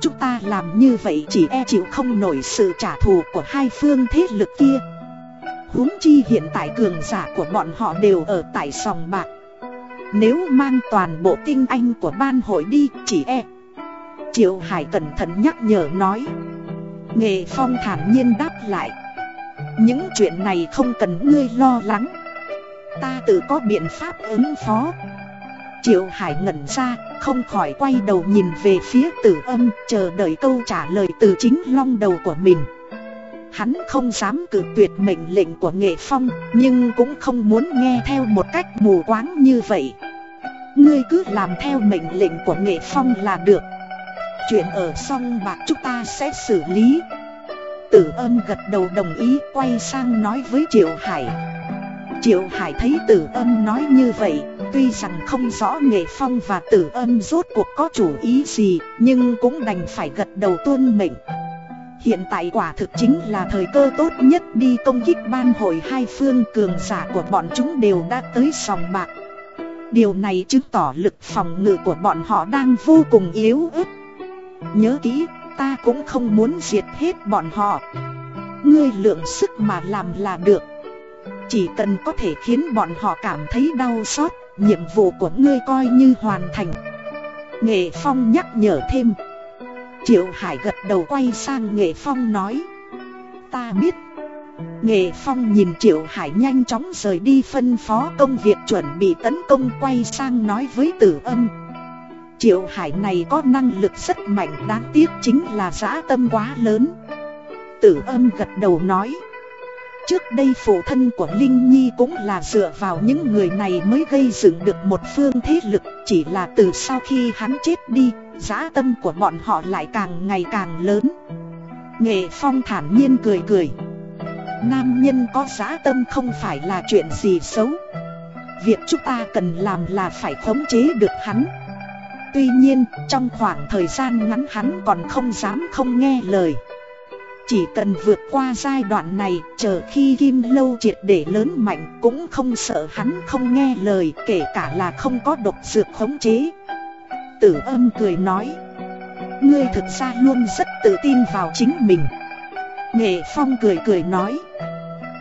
Chúng ta làm như vậy chỉ e chịu không nổi sự trả thù của hai phương thế lực kia. Huống chi hiện tại cường giả của bọn họ đều ở tại sòng bạc. Nếu mang toàn bộ tinh anh của ban hội đi chỉ e. Triệu Hải cẩn thận nhắc nhở nói. Nghệ Phong thản nhiên đáp lại. Những chuyện này không cần ngươi lo lắng. Ta tự có biện pháp ứng phó. Triệu Hải ngẩn ra, Không khỏi quay đầu nhìn về phía tử âm, Chờ đợi câu trả lời từ chính long đầu của mình. Hắn không dám cử tuyệt mệnh lệnh của nghệ phong, Nhưng cũng không muốn nghe theo một cách mù quáng như vậy. Ngươi cứ làm theo mệnh lệnh của nghệ phong là được. Chuyện ở song bạc chúng ta sẽ xử lý. Tử âm gật đầu đồng ý, quay sang nói với Triệu Hải. Triệu Hải thấy tử âm nói như vậy Tuy rằng không rõ nghệ phong và tử âm rốt cuộc có chủ ý gì Nhưng cũng đành phải gật đầu tuân mệnh Hiện tại quả thực chính là thời cơ tốt nhất đi công kích ban hội hai phương cường giả của bọn chúng đều đã tới sòng bạc. Điều này chứng tỏ lực phòng ngự của bọn họ đang vô cùng yếu ớt. Nhớ kỹ, ta cũng không muốn diệt hết bọn họ. Ngươi lượng sức mà làm là được. Chỉ cần có thể khiến bọn họ cảm thấy đau xót, nhiệm vụ của ngươi coi như hoàn thành. Nghệ Phong nhắc nhở thêm. Triệu Hải gật đầu quay sang Nghệ Phong nói. Ta biết. Nghệ Phong nhìn Triệu Hải nhanh chóng rời đi phân phó công việc chuẩn bị tấn công quay sang nói với tử âm. Triệu Hải này có năng lực rất mạnh đáng tiếc chính là giã tâm quá lớn. Tử âm gật đầu nói. Trước đây phụ thân của Linh Nhi cũng là dựa vào những người này mới gây dựng được một phương thế lực Chỉ là từ sau khi hắn chết đi, giá tâm của bọn họ lại càng ngày càng lớn. Nghệ Phong thản nhiên cười cười. Nam nhân có giá tâm không phải là chuyện gì xấu. Việc chúng ta cần làm là phải khống chế được hắn. Tuy nhiên, trong khoảng thời gian ngắn hắn còn không dám không nghe lời chỉ cần vượt qua giai đoạn này, chờ khi Kim Lâu triệt để lớn mạnh cũng không sợ hắn không nghe lời kể cả là không có độc dược khống chế. Tử âm cười nói, ngươi thực ra luôn rất tự tin vào chính mình. Nghệ Phong cười cười nói,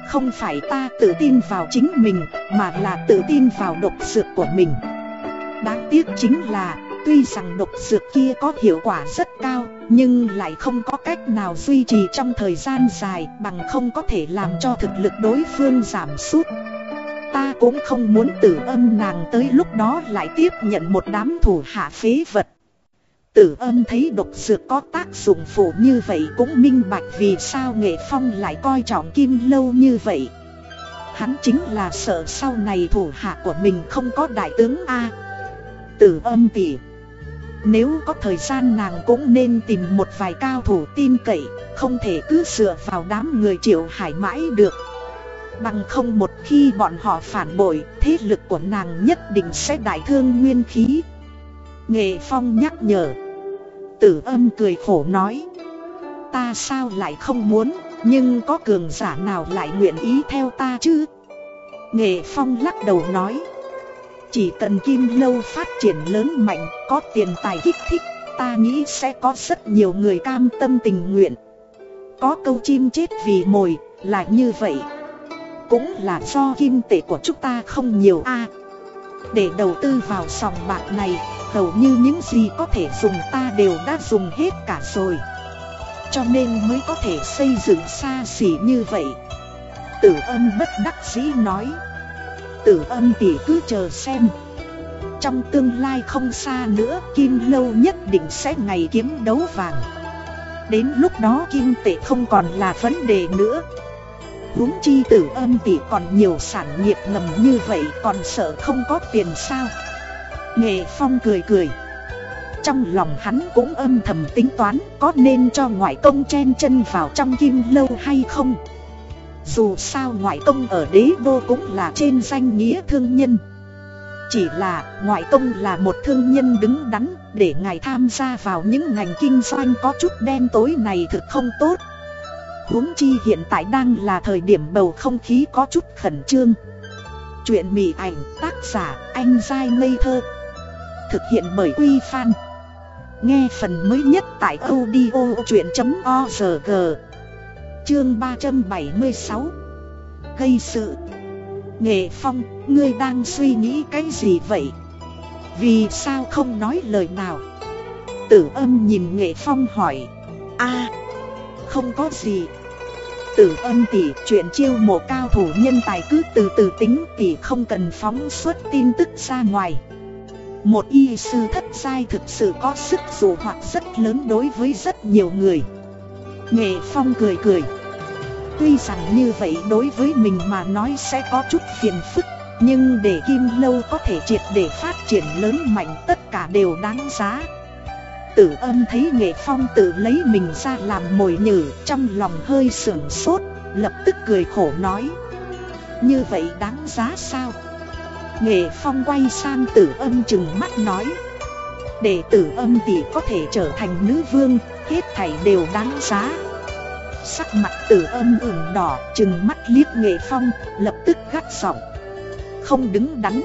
không phải ta tự tin vào chính mình mà là tự tin vào độc dược của mình. Đáng tiếc chính là Tuy rằng độc dược kia có hiệu quả rất cao, Nhưng lại không có cách nào duy trì trong thời gian dài Bằng không có thể làm cho thực lực đối phương giảm sút. Ta cũng không muốn tử âm nàng tới lúc đó lại tiếp nhận một đám thủ hạ phế vật. Tử âm thấy độc dược có tác dụng phụ như vậy cũng minh bạch vì sao nghệ phong lại coi trọng kim lâu như vậy. Hắn chính là sợ sau này thủ hạ của mình không có đại tướng A. Tử âm tỉ nếu có thời gian nàng cũng nên tìm một vài cao thủ tin cậy, Không thể cứ dựa vào đám người triệu hải mãi được. Bằng không một khi bọn họ phản bội, Thế lực của nàng nhất định sẽ đại thương nguyên khí. Nghệ Phong nhắc nhở. Tử âm cười khổ nói. Ta sao lại không muốn, Nhưng có cường giả nào lại nguyện ý theo ta chứ? Nghệ Phong lắc đầu nói chỉ cần kim lâu phát triển lớn mạnh, có tiền tài kích thích, ta nghĩ sẽ có rất nhiều người cam tâm tình nguyện. Có câu chim chết vì mồi, là như vậy. cũng là do kim tệ của chúng ta không nhiều a Để đầu tư vào sòng bạc này Hầu như những gì có thể dùng ta đều đã dùng hết cả rồi Cho nên mới có thể xây dựng xa xỉ như vậy Tử âm bất đắc dĩ nói Tử âm tỷ cứ chờ xem. Trong tương lai không xa nữa, Kim lâu nhất định sẽ ngày kiếm đấu vàng. Đến lúc đó kim tệ không còn là vấn đề nữa. Huống chi tử âm tỷ còn nhiều sản nghiệp ngầm như vậy, còn sợ không có tiền sao? Nghệ Phong cười cười. Trong lòng hắn cũng âm thầm tính toán, có nên cho ngoại công chen chân vào trong kim lâu hay không? Dù sao ngoại công ở đế đô cũng là trên danh nghĩa thương nhân. Chỉ là ngoại công là một thương nhân đứng đắn, Để ngài tham gia vào những ngành kinh doanh có chút đen tối này thực không tốt. Huống chi hiện tại đang là thời điểm bầu không khí có chút khẩn trương. Chuyện mỉ ảnh tác giả anh dai ngây thơ. Thực hiện bởi Quy Phan. Nghe phần mới nhất tại audio chuyện.org Chương 376 Gây sự. Nghệ Phong, ngươi đang suy nghĩ cái gì vậy? Vì sao không nói lời nào? Tử âm nhìn Nghệ Phong hỏi. A không có gì. Tử âm tỷ chuyện chiêu mộ cao thủ nhân tài cứ từ từ tính tỷ không cần phóng xuất tin tức ra ngoài. Một y sư thất giai thực sự có sức dụ hoặc rất lớn đối với rất nhiều người. Nghệ Phong cười cười. Tuy rằng như vậy đối với mình mà nói sẽ có chút phiền phức, Nhưng để Kim Lâu có thể triệt để phát triển lớn mạnh tất cả đều đáng giá. Tử âm thấy nghệ phong tự lấy mình ra làm mồi nhử, Trong lòng hơi sưởng sốt, Lập tức cười khổ nói. Như vậy đáng giá sao? Nghệ phong quay sang tử âm chừng mắt nói. Để tử âm tỷ có thể trở thành nữ vương Hết thảy đều đáng giá. Sắc mặt tử âm ửng đỏ Chừng mắt liếc nghệ phong, Lập tức gắt giọng. Không đứng đắn.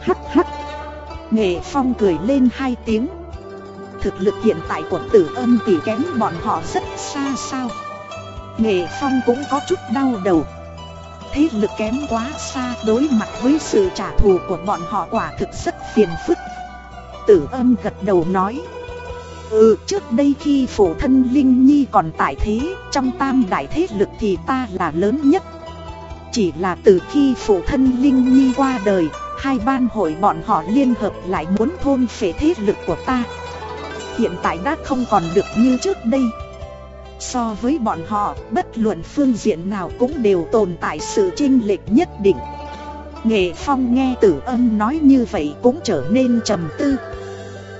Hắc hắc. Nghệ phong cười lên hai tiếng. Thực lực hiện tại của tử âm tỷ kém bọn họ rất xa sao. Nghệ Phong cũng có chút đau đầu. Thế lực kém quá xa, đối mặt với sự trả thù của bọn họ quả thực rất phiền phức. Tử âm gật đầu nói. Ừ trước đây khi phổ thân Linh Nhi còn tại thế Trong tam đại thế lực thì ta là lớn nhất. Chỉ là từ khi phổ thân Linh Nhi qua đời Hai ban hội bọn họ liên hợp lại muốn thôn phế thế lực của ta. Hiện tại đã không còn được như trước đây. So với bọn họ, bất luận phương diện nào cũng đều tồn tại sự chênh lệch nhất định. Nghệ Phong nghe tử âm nói như vậy cũng trở nên trầm tư.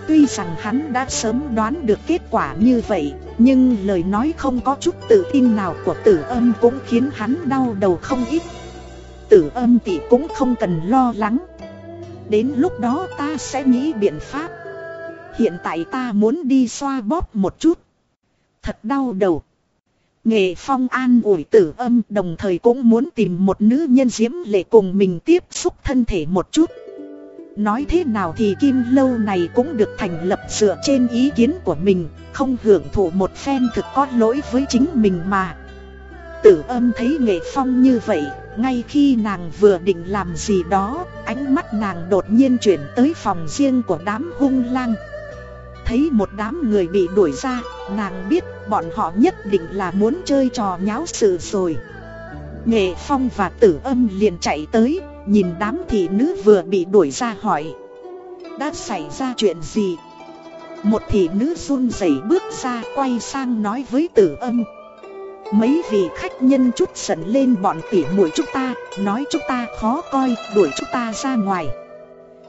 Tuy rằng hắn đã sớm đoán được kết quả như vậy, Nhưng lời nói không có chút tự tin nào của tử âm cũng khiến hắn đau đầu không ít Tử âm tỷ cũng không cần lo lắng Đến lúc đó ta sẽ nghĩ biện pháp Hiện tại ta muốn đi xoa bóp một chút. Thật đau đầu. Nghệ phong an ủi tử âm đồng thời cũng muốn tìm một nữ nhân diễm lệ cùng mình tiếp xúc thân thể một chút. Nói thế nào thì kim lâu này cũng được thành lập dựa trên ý kiến của mình, không hưởng thụ một phen thực có lỗi với chính mình mà. Tử âm thấy nghệ phong như vậy, ngay khi nàng vừa định làm gì đó, ánh mắt nàng đột nhiên chuyển tới phòng riêng của đám hung lang. Thấy một đám người bị đuổi ra, nàng biết bọn họ nhất định là muốn chơi trò nháo sự rồi. Nghệ Phong và Tử Âm liền chạy tới, nhìn đám thị nữ vừa bị đuổi ra hỏi. Đã xảy ra chuyện gì? Một thị nữ run rẩy bước ra quay sang nói với Tử Âm. Mấy vị khách nhân chút giận lên bọn tỉ muội chúng ta, nói chúng ta khó coi, đuổi chúng ta ra ngoài.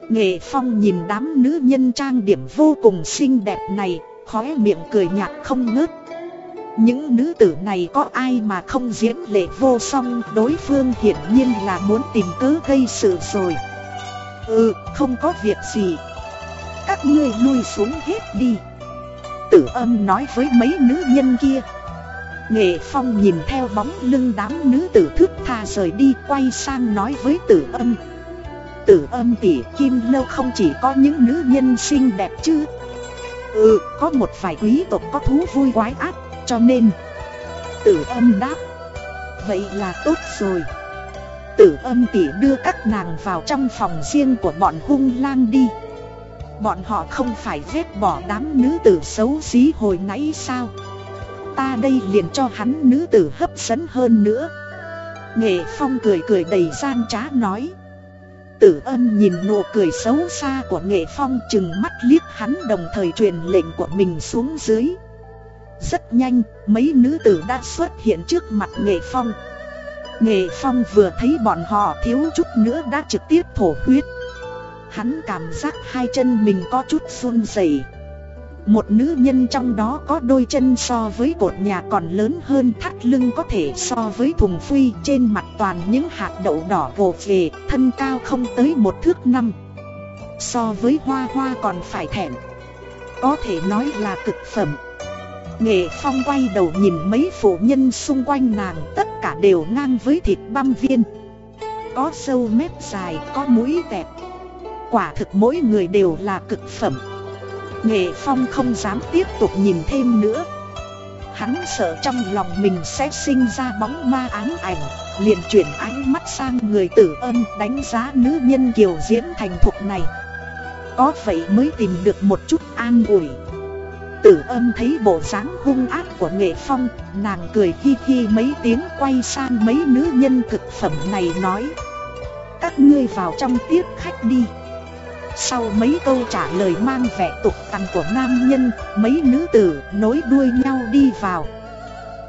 Nghệ Phong nhìn đám nữ nhân trang điểm vô cùng xinh đẹp này, khóe miệng cười nhạt không ngớt. Những nữ tử này có ai mà không diễn lệ vô song đối phương hiển nhiên là muốn tìm cớ gây sự rồi. Ừ, không có việc gì. Các ngươi lui xuống hết đi. Tử âm nói với mấy nữ nhân kia. Nghệ Phong nhìn theo bóng lưng đám nữ tử thức tha rời đi quay sang nói với tử âm tử âm tỷ kim lâu không chỉ có những nữ nhân xinh đẹp chứ Ừ, có một vài quý tộc có thú vui quái ác, cho nên. Tử âm đáp. Vậy là tốt rồi. Tử âm tỷ đưa các nàng vào trong phòng riêng của bọn hung lang đi. Bọn họ không phải vết bỏ đám nữ tử xấu xí hồi nãy sao? Ta đây liền cho hắn nữ tử hấp dẫn hơn nữa. Nghệ Phong cười cười đầy gian trá nói. Tử âm nhìn nụ cười xấu xa của Nghệ Phong chừng mắt liếc hắn đồng thời truyền lệnh của mình xuống dưới. Rất nhanh, mấy nữ tử đã xuất hiện trước mặt Nghệ Phong Nghệ Phong vừa thấy bọn họ thiếu chút nữa đã trực tiếp thổ huyết Hắn cảm giác hai chân mình có chút run rẩy. Một nữ nhân trong đó có đôi chân so với cột nhà còn lớn hơn thắt lưng có thể so với thùng phi trên mặt toàn những hạt đậu đỏ gồ về, thân cao không tới một thước năm. So với hoa hoa còn phải thẹn. Có thể nói là cực phẩm. Nghệ Phong quay đầu nhìn mấy phụ nhân xung quanh nàng tất cả đều ngang với thịt băm viên. Có sâu mép dài, có mũi đẹp. Quả thực mỗi người đều là cực phẩm. Nghệ Phong không dám tiếp tục nhìn thêm nữa Hắn sợ trong lòng mình sẽ sinh ra bóng ma ám ảnh liền chuyển ánh mắt sang người tử ân đánh giá nữ nhân kiều diễm thành thục này Có vậy mới tìm được một chút an ủi Tử âm thấy bộ dáng hung ác của nghệ phong Nàng cười hi hi mấy tiếng quay sang mấy nữ nhân cực phẩm này nói Các ngươi vào trong tiếp khách đi sau mấy câu trả lời mang vẻ tục tằn của nam nhân, mấy nữ tử nối đuôi nhau đi vào.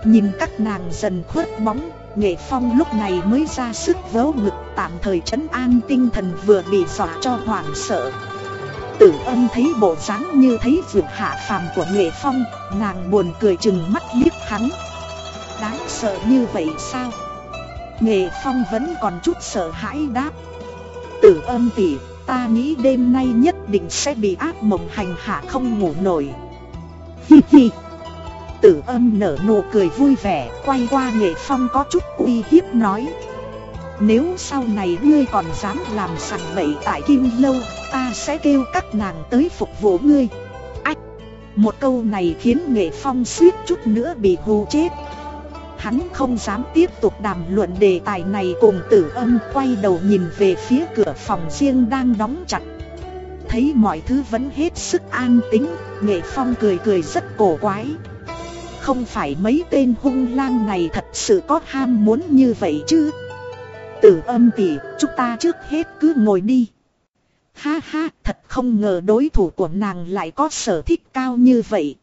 Nhìn các nàng dần khuất bóng, Nghệ Phong lúc này mới ra sức vớ ngực tạm thời trấn an tinh thần vừa bị dọa cho hoảng sợ. Tử âm thấy bộ dáng như thấy vượt hạ phàm của Nghệ Phong, nàng buồn cười chừng mắt liếc hắn. Đáng sợ như vậy sao? Nghệ Phong vẫn còn chút sợ hãi đáp. Tử âm tỉ Ta nghĩ đêm nay nhất định sẽ bị ác mộng hành hạ không ngủ nổi Hi hi Tử âm nở nụ cười vui vẻ Quay qua nghệ phong có chút uy hiếp nói nếu sau này ngươi còn dám làm sẵn bậy tại Kim Lâu Ta sẽ kêu các nàng tới phục vụ ngươi. Ách Một câu này khiến nghệ phong suýt chút nữa bị hù chết. Hắn không dám tiếp tục đàm luận đề tài này cùng tử âm quay đầu nhìn về phía cửa phòng riêng đang đóng chặt. Thấy mọi thứ vẫn hết sức an tính, nghệ phong cười cười rất cổ quái. Không phải mấy tên hung lang này thật sự có ham muốn như vậy chứ? Tử âm tỷ, chúng ta trước hết cứ ngồi đi Ha ha, thật không ngờ đối thủ của nàng lại có sở thích cao như vậy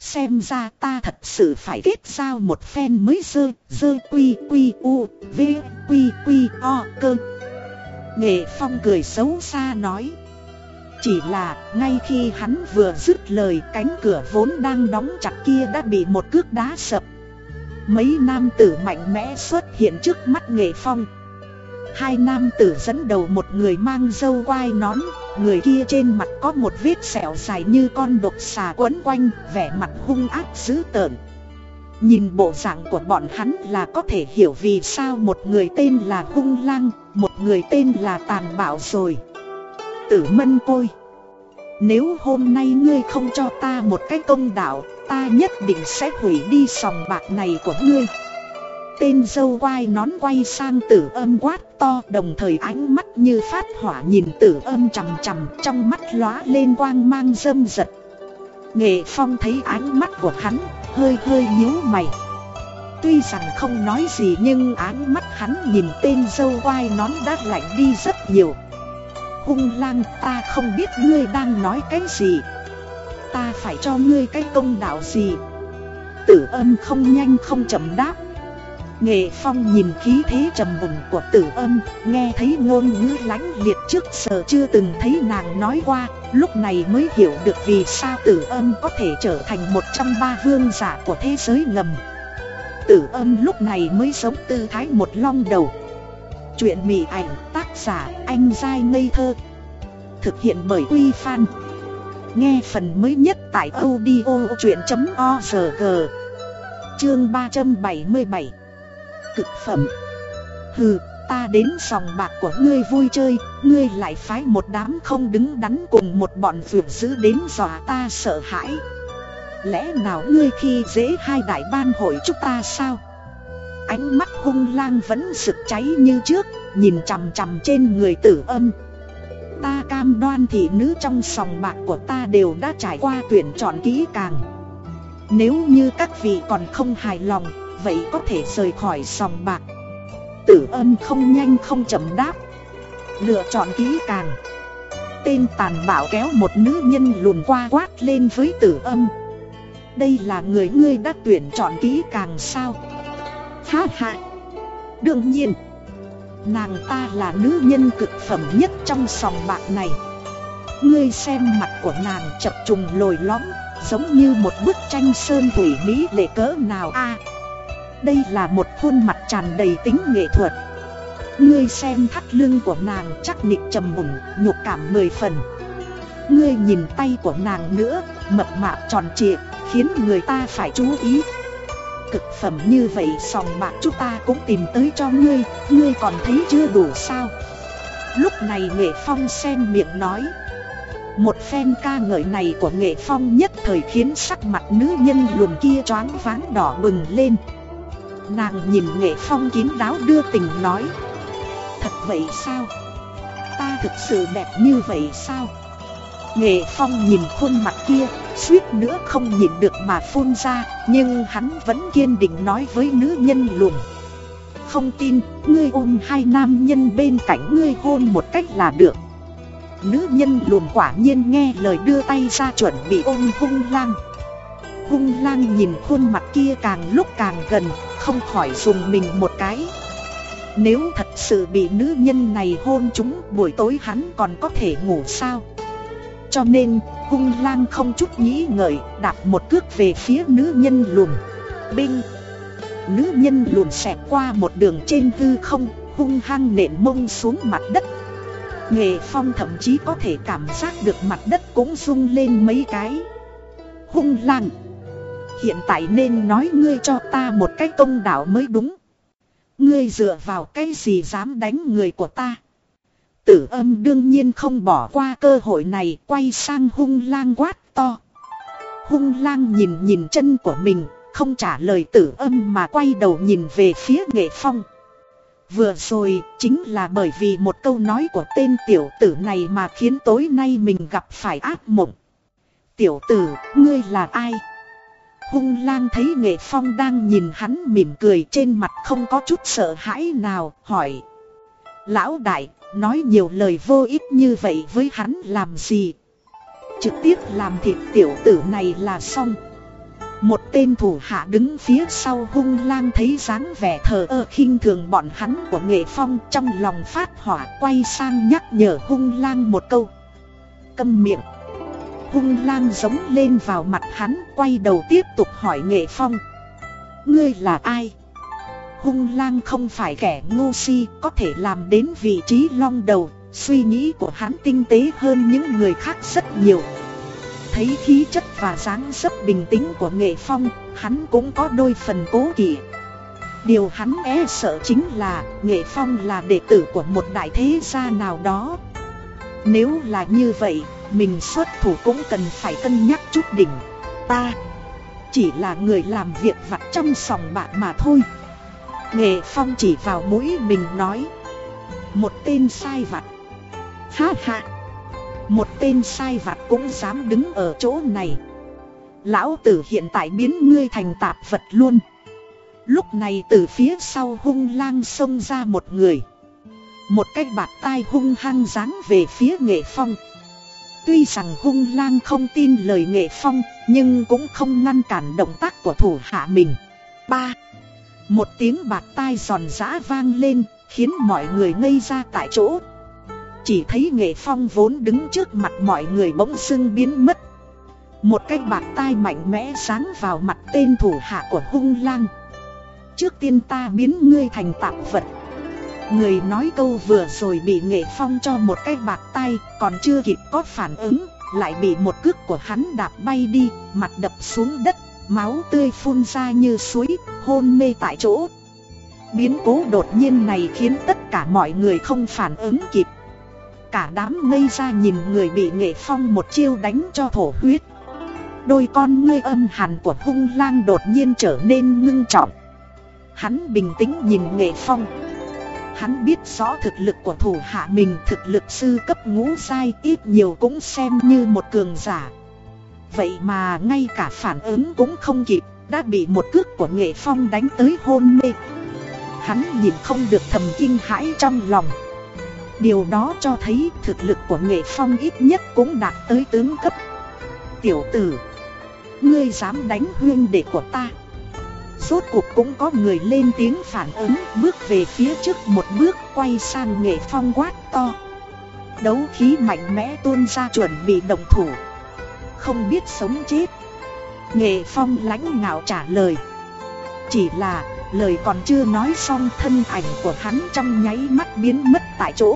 Xem ra ta thật sự phải kết giao một phen mới dơ, dơ quy quy u, v quy quy o cơ. Nghệ Phong cười xấu xa nói. Chỉ là ngay khi hắn vừa dứt lời cánh cửa vốn đang đóng chặt kia đã bị một cước đá sập. Mấy nam tử mạnh mẽ xuất hiện trước mắt Nghệ Phong. Hai nam tử dẫn đầu một người mang dâu quai nón, người kia trên mặt có một vết sẹo dài như con độc xà quấn quanh, vẻ mặt hung ác dữ tợn. Nhìn bộ dạng của bọn hắn là có thể hiểu vì sao một người tên là hung lang, một người tên là tàn bạo rồi. Tử mân côi. Nếu hôm nay ngươi không cho ta một cái công đạo, ta nhất định sẽ hủy đi sòng bạc này của ngươi tên dâu quai nón quay sang tử âm quát to đồng thời ánh mắt như phát hỏa nhìn tử âm chằm chằm trong mắt lóa lên quang mang dâm giật. Nghệ phong thấy ánh mắt của hắn, hơi hơi nhíu mày. Tuy rằng không nói gì nhưng ánh mắt hắn nhìn tên dâu quai nón đã lạnh đi rất nhiều. Hung lang ta không biết ngươi đang nói cái gì. Ta phải cho ngươi cái công đạo gì. Tử âm không nhanh không chậm đáp. Nghệ Phong nhìn khí thế trầm bùng của tử âm, nghe thấy ngôn ngữ lãnh liệt trước giờ chưa từng thấy nàng nói qua, lúc này mới hiểu được vì sao tử âm có thể trở thành một trong ba vương giả của thế giới ngầm. Tử âm lúc này mới sống tư thái một long đầu. Chuyện mị ảnh tác giả anh dai ngây thơ. Thực hiện bởi Uy Fan. Nghe phần mới nhất tại audio chuyện.org Chương 377 cực phẩm. Hừ, ta đến sòng bạc của ngươi vui chơi Ngươi lại phái một đám không đứng đắn cùng một bọn vượt giữ đến dọa ta sợ hãi. Lẽ nào ngươi khi dễ hai đại ban hội chúng ta sao? Ánh mắt hung lang vẫn sực cháy như trước Nhìn chằm chằm trên người tử âm. Ta cam đoan thị nữ trong sòng bạc của ta đều đã trải qua tuyển chọn kỹ càng. Nếu như các vị còn không hài lòng, Vậy có thể rời khỏi sòng bạc. Tử âm không nhanh không chậm đáp. Lựa chọn kỹ càng. Tên tàn bạo kéo một nữ nhân lùn qua quát lên với tử âm. Đây là người ngươi đã tuyển chọn kỹ càng sao? Ha ha. Đương nhiên. Nàng ta là nữ nhân cực phẩm nhất trong sòng bạc này. Ngươi xem mặt của nàng chập trùng lồi lõm Giống như một bức tranh sơn thủy mỹ lệ cỡ nào a. Đây là một khuôn mặt tràn đầy tính nghệ thuật. Ngươi xem thắt lưng của nàng chắc nịch trầm mùng, nhục cảm mười phần. Ngươi nhìn tay của nàng nữa, mập mạp tròn trịa, khiến người ta phải chú ý. Cực phẩm như vậy sòng bạc chúng ta cũng tìm tới cho ngươi, ngươi còn thấy chưa đủ sao Lúc này Nghệ Phong xem miệng nói Một phen ca ngợi này của Nghệ Phong nhất thời khiến sắc mặt nữ nhân luồng kia choáng váng đỏ bừng lên Nàng nhìn Nghệ Phong kín đáo đưa tình nói Thật vậy sao? Ta thực sự đẹp như vậy sao? Nghệ Phong nhìn khuôn mặt kia, suýt nữa không nhìn được mà phun ra, nhưng hắn vẫn kiên định nói với nữ nhân luồn. Không tin, ngươi ôm hai nam nhân bên cạnh ngươi hôn một cách là được. Nữ nhân luồn quả nhiên nghe lời đưa tay ra chuẩn bị ôm hung lang. Hung lang nhìn khuôn mặt kia càng lúc càng gần, không khỏi dùng mình một cái. Nếu thật sự bị nữ nhân này hôn chúng buổi tối hắn còn có thể ngủ sao cho nên, hung lang không chút nghĩ ngợi, đạp một cước về phía nữ nhân lùn Binh. Nữ nhân lùn xẹt qua một đường trên hư không, hung hăng nện mông xuống mặt đất. Nghệ phong thậm chí có thể cảm giác được mặt đất cũng rung lên mấy cái. Hung lang. Hiện tại nên nói ngươi cho ta một cái công đạo mới đúng. Ngươi dựa vào cái gì dám đánh người của ta? Tử âm đương nhiên không bỏ qua cơ hội này quay sang hung lang quát to. Hung lang nhìn nhìn chân của mình, không trả lời tử âm mà quay đầu nhìn về phía nghệ phong. Vừa rồi chính là bởi vì một câu nói của tên tiểu tử này mà khiến tối nay mình gặp phải ác mộng. Tiểu tử, ngươi là ai? Hung lang thấy nghệ phong đang nhìn hắn mỉm cười trên mặt không có chút sợ hãi nào, hỏi. Lão đại, nói nhiều lời vô ích như vậy với hắn làm gì? Trực tiếp làm thịt tiểu tử này là xong. Một tên thủ hạ đứng phía sau hung lang thấy dáng vẻ thờ ơ khinh thường bọn hắn của nghệ phong trong lòng phát hỏa quay sang nhắc nhở hung lang một câu. Câm miệng hung lang giống lên vào mặt hắn, quay đầu tiếp tục hỏi nghệ phong Ngươi là ai? Hung lang không phải kẻ ngu si, có thể làm đến vị trí long đầu. Suy nghĩ của hắn tinh tế hơn những người khác rất nhiều. Thấy khí chất và dáng dấp bình tĩnh của nghệ phong, Hắn cũng có đôi phần cố kỵ. Điều hắn e sợ chính là nghệ phong là đệ tử của một đại thế gia nào đó. Nếu là như vậy, mình xuất thủ cũng cần phải cân nhắc chút đỉnh. Ta Chỉ là người làm việc vặt trong sòng bạc mà thôi. Nghệ Phong chỉ vào mũi mình nói. Một tên sai vặt. Ha ha. Một tên sai vặt cũng dám đứng ở chỗ này. Lão tử hiện tại biến ngươi thành tạp vật luôn. Lúc này từ phía sau hung lang xông ra một người. Một cái bạt tai hung hăng dáng về phía nghệ phong. Tuy rằng hung lang không tin lời nghệ phong, nhưng cũng không ngăn cản động tác của thủ hạ mình. ba. Một tiếng bạt tai giòn giã vang lên, khiến mọi người ngây ra tại chỗ. Chỉ thấy nghệ phong vốn đứng trước mặt mọi người bỗng dưng biến mất. Một cái bạt tai mạnh mẽ sáng vào mặt tên thủ hạ của hung lang. Trước tiên ta biến ngươi thành tạp vật. Người nói câu vừa rồi bị nghệ phong cho một cái bạc tay Còn chưa kịp có phản ứng Lại bị một cước của hắn đạp bay đi Mặt đập xuống đất Máu tươi phun ra như suối, Hôn mê tại chỗ. Biến cố đột nhiên này khiến tất cả mọi người không phản ứng kịp. Cả đám ngây ra nhìn người bị nghệ phong một chiêu đánh cho thổ huyết. Đôi con ngươi âm hàn của hung lang đột nhiên trở nên ngưng trọng. Hắn bình tĩnh nhìn nghệ phong. Hắn biết rõ thực lực của thủ hạ mình, thực lực sư cấp ngũ sai ít nhiều cũng xem như một cường giả. Vậy mà ngay cả phản ứng cũng không kịp, Đã bị một cước của nghệ phong đánh tới hôn mê. Hắn nhìn không được thầm kinh hãi trong lòng. Điều đó cho thấy thực lực của nghệ phong ít nhất cũng đạt tới tướng cấp. Tiểu tử, Ngươi dám đánh huyên đệ của ta. Rốt cuộc cũng có người lên tiếng phản ứng, Bước về phía trước một bước, quay sang nghệ phong quát to. Đấu khí mạnh mẽ tuôn ra chuẩn bị đồng thủ. Không biết sống chết. Nghệ phong lãnh ngạo trả lời. Chỉ là, lời còn chưa nói xong thân ảnh của hắn trong nháy mắt biến mất tại chỗ.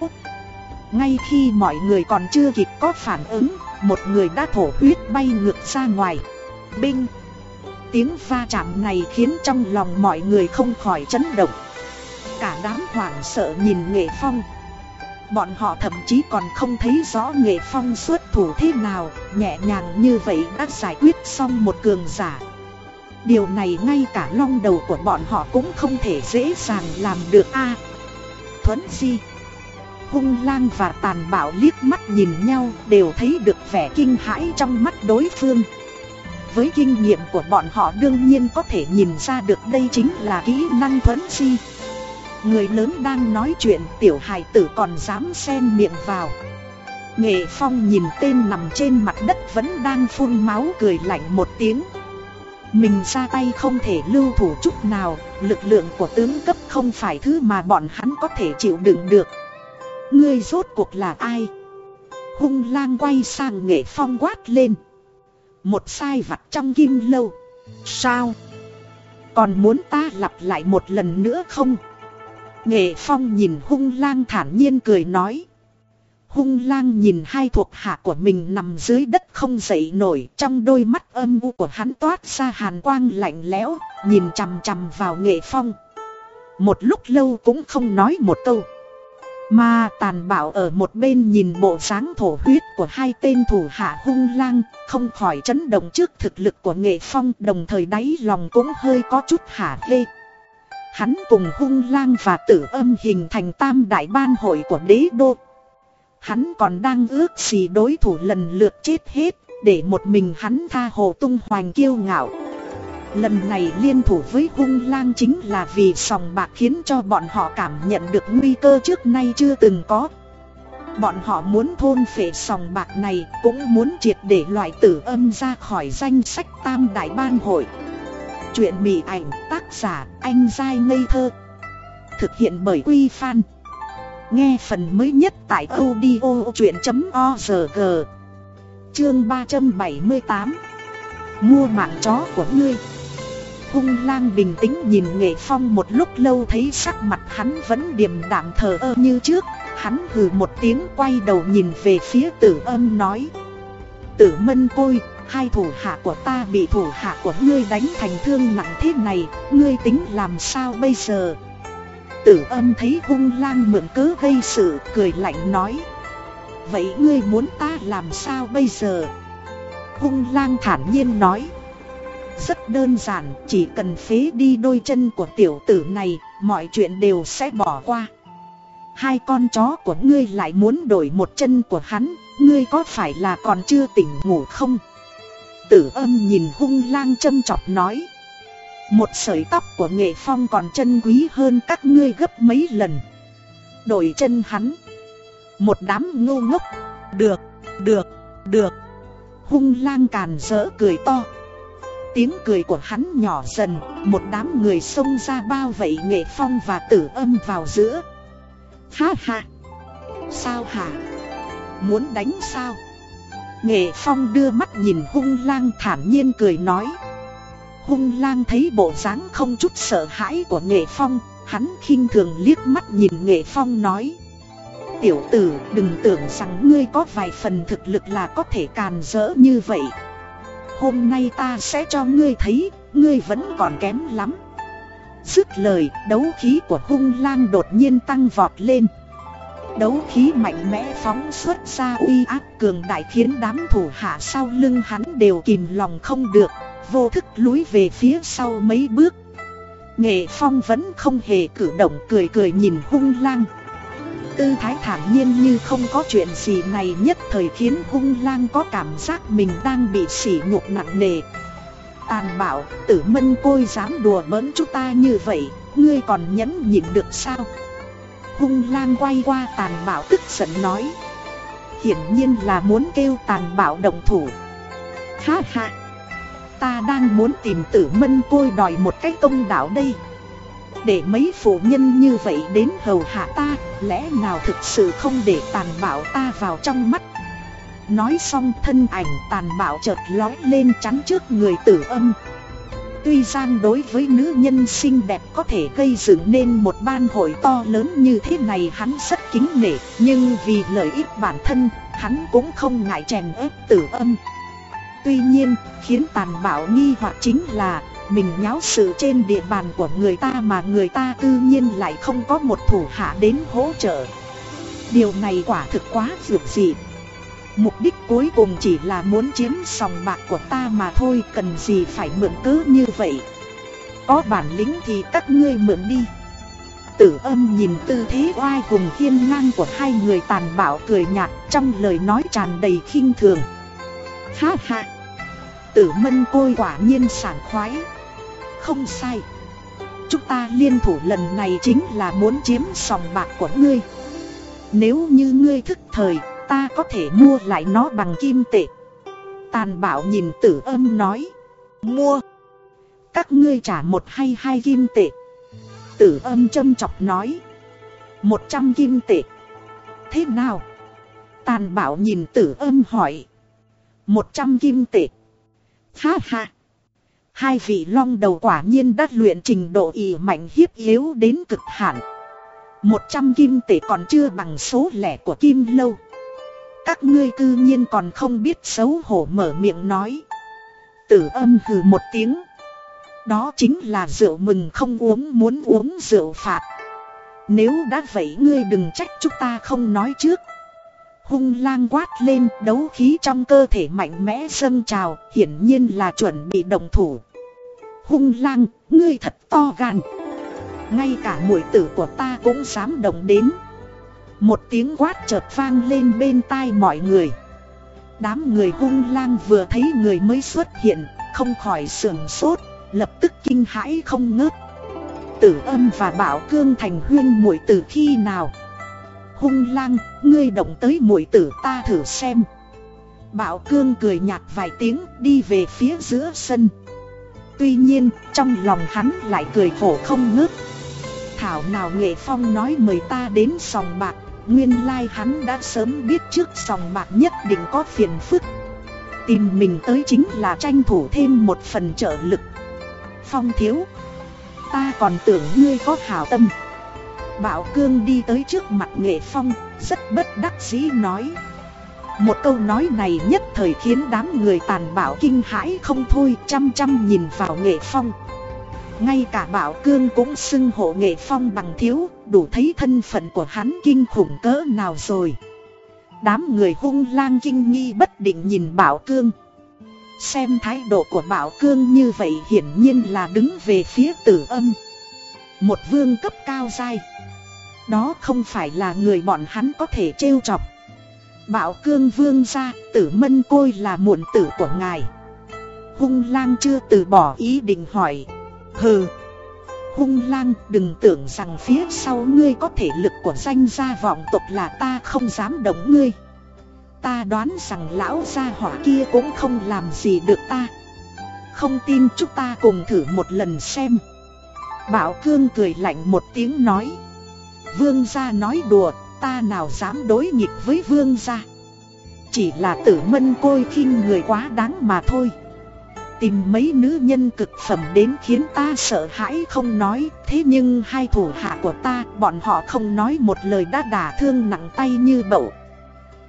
Ngay khi mọi người còn chưa kịp có phản ứng, Một người đã thổ huyết bay ngược ra ngoài. Binh! Tiếng va chạm này khiến trong lòng mọi người không khỏi chấn động. Cả đám hoảng sợ nhìn nghệ phong. Bọn họ thậm chí còn không thấy rõ nghệ phong xuất thủ thế nào, Nhẹ nhàng như vậy đã giải quyết xong một cường giả. Điều này ngay cả long đầu của bọn họ cũng không thể dễ dàng làm được a. Thuấn di, Hung lang và tàn bạo liếc mắt nhìn nhau đều thấy được vẻ kinh hãi trong mắt đối phương. Với kinh nghiệm của bọn họ đương nhiên có thể nhìn ra được đây chính là kỹ năng thuấn di. Người lớn đang nói chuyện, tiểu hài tử còn dám xen miệng vào. Nghệ Phong nhìn tên nằm trên mặt đất vẫn đang phun máu cười lạnh một tiếng. Mình ra tay không thể lưu thủ chút nào, Lực lượng của tướng cấp không phải thứ mà bọn hắn có thể chịu đựng được. Ngươi rốt cuộc là ai? Hung lang quay sang Nghệ Phong quát lên. Một sai vặt trong kim lâu. Sao? Còn muốn ta lặp lại một lần nữa không? Nghệ phong nhìn hung lang thản nhiên cười nói. Hung lang nhìn hai thuộc hạ của mình nằm dưới đất không dậy nổi Trong đôi mắt âm u của hắn toát ra hàn quang lạnh lẽo Nhìn chằm chằm vào nghệ phong. Một lúc lâu cũng không nói một câu. Mà tàn bạo ở một bên nhìn bộ dáng thổ huyết của hai tên thủ hạ hung lang, không khỏi chấn động trước thực lực của nghệ phong đồng thời đáy lòng cũng hơi có chút hả hê. Hắn cùng hung lang và tử âm hình thành tam đại ban hội của đế đô. Hắn còn đang ước gì đối thủ lần lượt chết hết, để một mình hắn tha hồ tung hoành kiêu ngạo. Lần này liên thủ với hung lang chính là vì sòng bạc khiến cho bọn họ cảm nhận được nguy cơ trước nay chưa từng có Bọn họ muốn thôn phệ sòng bạc này cũng muốn triệt để loại tử âm ra khỏi danh sách tam đại ban hội Chuyện mỉ ảnh tác giả anh dai ngây thơ Thực hiện bởi Quy Phan. Nghe phần mới nhất tại audio chuyện.org Chương 378 Mua mạng chó của ngươi. Hung lang bình tĩnh nhìn nghệ phong một lúc lâu thấy sắc mặt hắn vẫn điềm đạm thờ ơ như trước. Hắn hừ một tiếng quay đầu nhìn về phía tử âm nói Tử mân côi, hai thủ hạ của ta bị thủ hạ của ngươi đánh thành thương nặng thế này Ngươi tính làm sao bây giờ Tử âm thấy hung lang mượn cớ gây sự cười lạnh nói Vậy ngươi muốn ta làm sao bây giờ Hung lang thản nhiên nói rất đơn giản, chỉ cần phế đi đôi chân của tiểu tử này, mọi chuyện đều sẽ bỏ qua. Hai con chó của ngươi lại muốn đổi một chân của hắn, ngươi có phải là còn chưa tỉnh ngủ không? Tử âm nhìn hung lang châm chọc nói. Một sợi tóc của nghệ phong còn chân quý hơn các ngươi gấp mấy lần. Đổi chân hắn. Một đám ngô ngốc. Được, được, được. Hung lang càn rỡ cười to. Tiếng cười của hắn nhỏ dần, một đám người xông ra bao vây nghệ phong và tử âm vào giữa. Ha ha! Sao hả? Muốn đánh sao? Nghệ phong đưa mắt nhìn hung lang thản nhiên cười nói. Hung lang thấy bộ dáng không chút sợ hãi của nghệ phong, hắn khinh thường liếc mắt nhìn nghệ phong nói. Tiểu tử đừng tưởng rằng ngươi có vài phần thực lực là có thể càn rỡ như vậy Hôm nay ta sẽ cho ngươi thấy, ngươi vẫn còn kém lắm Dứt lời, đấu khí của hung lang đột nhiên tăng vọt lên Đấu khí mạnh mẽ phóng xuất ra uy áp cường đại khiến đám thủ hạ sau lưng hắn đều kìm lòng không được Vô thức lùi về phía sau mấy bước. Nghệ Phong vẫn không hề cử động cười cười nhìn hung lang. Tư thái thản nhiên như không có chuyện gì này nhất thời khiến hung lang có cảm giác mình đang bị sỉ nhục nặng nề. Tàn bạo, tử mân côi dám đùa bỡn chúng ta như vậy, ngươi còn nhẫn nhịn được sao? Hung lang quay qua tàn bạo tức giận nói. Hiển nhiên là muốn kêu tàn bạo động thủ. Ha ha. Ta đang muốn tìm tử mân côi đòi một cái công đạo đây. Để mấy phụ nhân như vậy đến hầu hạ ta, Lẽ nào thực sự không để tàn bạo ta vào trong mắt? Nói xong thân ảnh tàn bạo chợt lói lên chắn trước người tử âm. Tuy Giang đối với nữ nhân xinh đẹp có thể gây dựng nên một ban hội to lớn như thế này hắn rất kính nể Nhưng vì lợi ích bản thân, hắn cũng không ngại chèn ép tử âm. Tuy nhiên, khiến tàn bạo nghi hoặc chính là Mình nháo sự trên địa bàn của người ta mà người ta tự nhiên lại không có một thủ hạ đến hỗ trợ. Điều này quả thực quá dược dị. Mục đích cuối cùng chỉ là muốn chiếm sòng bạc của ta mà thôi, Cần gì phải mượn cứ như vậy? Có bản lĩnh thì các ngươi mượn đi. Tử âm nhìn tư thế oai hùng hiên ngang của hai người tàn bạo cười nhạt, Trong lời nói tràn đầy khinh thường. Ha ha! Tử mân côi quả nhiên sảng khoái. Không sai. Chúng ta liên thủ lần này chính là muốn chiếm sòng bạc của ngươi. Nếu như ngươi thức thời Ta có thể mua lại nó bằng kim tệ. Tàn Bảo nhìn tử âm nói, Mua. Các ngươi trả một hay hai kim tệ. Tử âm châm chọc nói, Một trăm kim tệ. Thế nào? Tàn Bảo nhìn tử âm hỏi, Một trăm kim tệ. Ha ha. Hai vị long đầu quả nhiên đã luyện trình độ ỉ mạnh hiếp yếu đến cực hạn. Một trăm kim tệ còn chưa bằng số lẻ của kim lâu các ngươi cư nhiên còn không biết xấu hổ mở miệng nói. Tử âm hừ một tiếng. Đó chính là rượu mừng không uống muốn uống rượu phạt. Nếu đã vậy ngươi đừng trách chúng ta không nói trước. Hung lang quát lên đấu khí trong cơ thể mạnh mẽ dâng trào, hiển nhiên là chuẩn bị đồng thủ. Hung lang, ngươi thật to gan. Ngay cả mũi tử của ta cũng dám động đến. Một tiếng quát chợt vang lên bên tai mọi người. Đám người hung lang vừa thấy người mới xuất hiện Không khỏi sườn sốt Lập tức kinh hãi không ngớt. Tử âm và bảo cương thành huyên muội tử khi nào? Hung lang, ngươi động tới muội tử ta thử xem. Bảo cương cười nhạt vài tiếng đi về phía giữa sân. Tuy nhiên, trong lòng hắn lại cười khổ không ngớt. Thảo nào nghệ phong nói mời ta đến sòng bạc Nguyên lai like hắn đã sớm biết trước sòng bạc nhất định có phiền phức. Tìm mình tới chính là tranh thủ thêm một phần trợ lực. Phong thiếu, Ta còn tưởng ngươi có hảo tâm. Bảo cương đi tới trước mặt nghệ phong, Rất bất đắc dĩ nói. Một câu nói này nhất thời khiến đám người tàn bạo kinh hãi không thôi, Chăm chăm nhìn vào nghệ phong ngay cả Bảo Cương cũng xưng hộ nghệ phong bằng thiếu, đủ thấy thân phận của hắn kinh khủng cỡ nào rồi. Đám người hung lang kinh nghi bất định nhìn Bảo Cương. Xem thái độ của Bảo Cương như vậy hiển nhiên là đứng về phía tử âm. Một vương cấp cao dai. Đó không phải là người bọn hắn có thể trêu chọc. Bảo Cương vương ra, tử mân côi là muộn tử của ngài. Hung lang chưa từ bỏ ý định hỏi. Hừ. Hung lang, đừng tưởng rằng phía sau ngươi có thể lực của danh gia vọng tộc là ta không dám động ngươi. Ta đoán rằng lão gia hỏa kia cũng không làm gì được ta. Không tin chúng ta cùng thử một lần xem. Bảo cương cười lạnh một tiếng nói. Vương gia nói đùa, ta nào dám đối nghịch với vương gia. Chỉ là tử mân côi khinh người quá đáng mà thôi. Tìm mấy nữ nhân cực phẩm đến khiến ta sợ hãi không nói, Thế nhưng hai thủ hạ của ta, bọn họ không nói một lời đã đả thương nặng tay như bậu.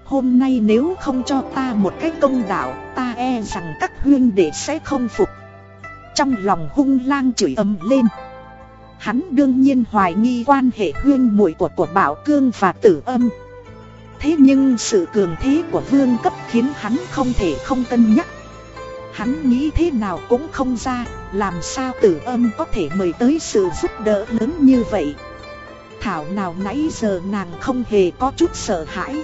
Hôm nay nếu không cho ta một cái công đạo, Ta e rằng các huyên đệ sẽ không phục. Trong lòng hung lang chửi ầm lên. Hắn đương nhiên hoài nghi quan hệ huyên muội của của Bảo Cương và Tử Âm. Thế nhưng sự cường thế của vương cấp khiến hắn không thể không cân nhắc. Hắn nghĩ thế nào cũng không ra, làm sao tử âm có thể mời tới sự giúp đỡ lớn như vậy. Thảo nào nãy giờ nàng không hề có chút sợ hãi.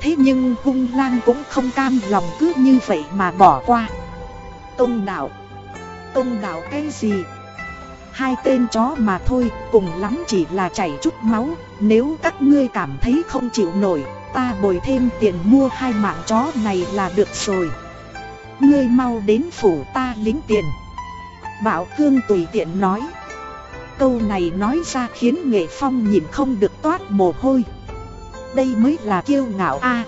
Thế nhưng hung lang cũng không cam lòng cứ như vậy mà bỏ qua. Tông đạo. Tông đạo cái gì? Hai tên chó mà thôi, cùng lắm chỉ là chảy chút máu, nếu các ngươi cảm thấy không chịu nổi, ta bồi thêm tiền mua hai mạng chó này là được rồi. Ngươi mau đến phủ ta lính tiền. Bảo cương tùy tiện nói. Câu này nói ra khiến nghệ phong nhìn không được toát mồ hôi. Đây mới là kiêu ngạo a.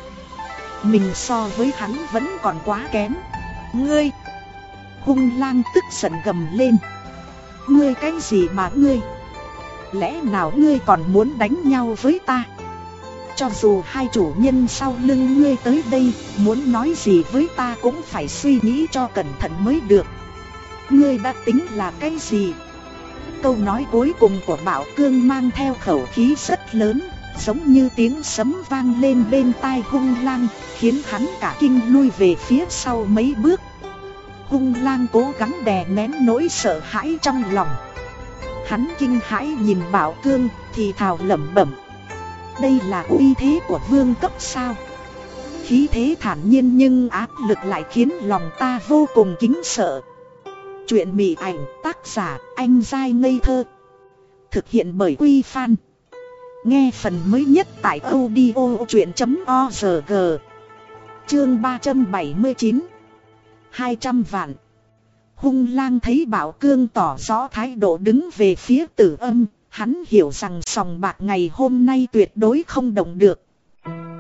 mình so với hắn vẫn còn quá kém. Ngươi! Hung lang tức giận gầm lên. Ngươi cái gì mà ngươi? Lẽ nào ngươi còn muốn đánh nhau với ta? Cho dù hai chủ nhân sau lưng ngươi tới đây, Muốn nói gì với ta cũng phải suy nghĩ cho cẩn thận mới được. Ngươi đã tính là cái gì? Câu nói cuối cùng của Bảo Cương mang theo khẩu khí rất lớn, Giống như tiếng sấm vang lên bên tai hung lang, Khiến hắn cả kinh lui về phía sau mấy bước. Hung lang cố gắng đè nén nỗi sợ hãi trong lòng. Hắn kinh hãi nhìn Bảo Cương, thì thào lẩm bẩm đây là uy thế của vương cấp sao? Khí thế thản nhiên nhưng áp lực lại khiến lòng ta vô cùng kính sợ. Chuyện mị ảnh tác giả anh giai ngây thơ. Thực hiện bởi Quy Phan. Nghe phần mới nhất tại audio chuyện.org Chương 379 200 vạn. Hung lang thấy bảo cương tỏ rõ thái độ đứng về phía tử âm. Hắn hiểu rằng sòng bạc ngày hôm nay tuyệt đối không động được.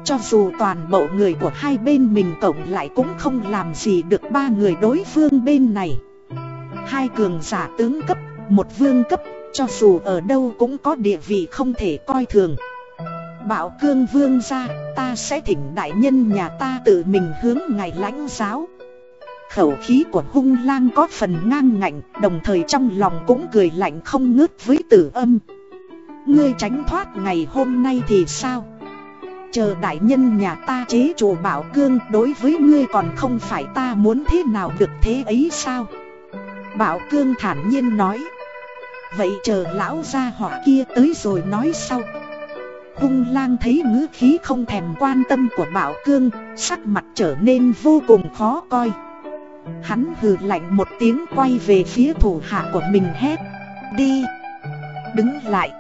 Cho dù toàn bộ người của hai bên mình cộng lại cũng không làm gì được ba người đối phương bên này. Hai cường giả tướng cấp, một vương cấp, cho dù ở đâu cũng có địa vị không thể coi thường. Bảo cương vương ra, ta sẽ thỉnh đại nhân nhà ta tự mình hướng ngài lãnh giáo. Khẩu khí của hung lang có phần ngang ngạnh, Đồng thời trong lòng cũng cười lạnh không ngớt với tử âm. Ngươi tránh thoát ngày hôm nay thì sao? Chờ đại nhân nhà ta chế chủ bảo cương, Đối với ngươi còn không phải ta muốn thế nào được thế ấy sao? Bảo cương thản nhiên nói. Vậy chờ lão gia hỏa kia tới rồi nói sau. Hung lang thấy ngữ khí không thèm quan tâm của bảo cương, Sắc mặt trở nên vô cùng khó coi. Hắn hừ lạnh một tiếng quay về phía thủ hạ của mình hét. Đi. Đứng lại.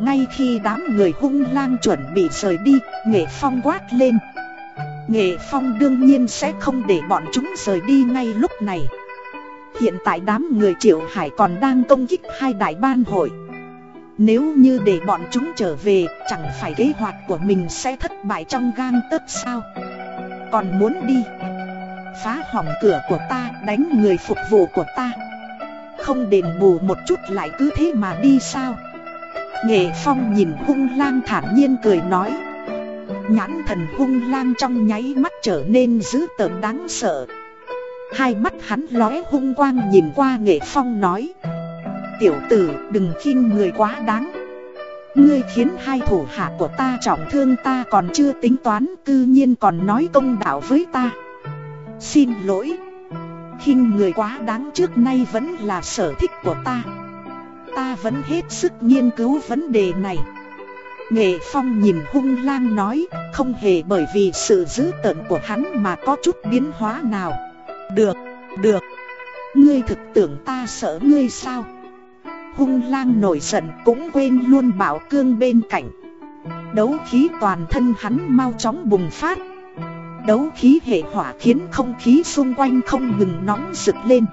Ngay khi đám người hung lang chuẩn bị rời đi, Nghệ phong quát lên. Nghệ phong đương nhiên sẽ không để bọn chúng rời đi ngay lúc này. Hiện tại đám người triệu hải còn đang công kích hai đại ban hội. Nếu như để bọn chúng trở về, Chẳng phải kế hoạch của mình sẽ thất bại trong gang tấc sao? Còn muốn đi. Phá hỏng cửa của ta, đánh người phục vụ của ta. Không đền bù một chút lại cứ thế mà đi sao? Nghệ Phong nhìn hung lang thản nhiên cười nói. Nhãn thần hung lang trong nháy mắt trở nên dữ tợn đáng sợ. Hai mắt hắn lóe hung quang nhìn qua Nghệ Phong nói. Tiểu tử, đừng khinh người quá đáng. Ngươi khiến hai thủ hạ của ta trọng thương ta còn chưa tính toán, Cư nhiên còn nói công đạo với ta. Xin lỗi. Khinh người quá đáng trước nay vẫn là sở thích của ta. Ta vẫn hết sức nghiên cứu vấn đề này. Nghệ Phong nhìn hung lang nói Không hề bởi vì sự dữ tợn của hắn mà có chút biến hóa nào. Được, được. Ngươi thực tưởng ta sợ ngươi sao? Hung lang nổi giận cũng quên luôn bảo cương bên cạnh. Đấu khí toàn thân hắn mau chóng bùng phát. Đấu khí hệ hỏa khiến không khí xung quanh không ngừng nóng rực lên.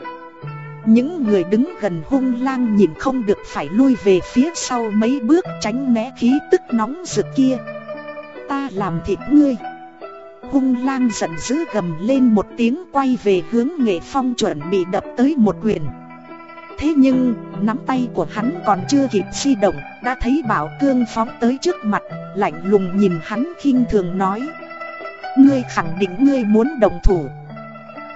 Những người đứng gần hung lang nhìn không được phải lui về phía sau mấy bước tránh né khí tức nóng rực kia. Ta làm thịt ngươi. Hung lang giận dữ gầm lên một tiếng quay về hướng nghệ phong chuẩn bị đập tới một quyền. Thế nhưng, nắm tay của hắn còn chưa kịp di động Đã thấy bảo cương phóng tới trước mặt Lạnh lùng nhìn hắn khinh thường nói. Ngươi khẳng định ngươi muốn đồng thủ.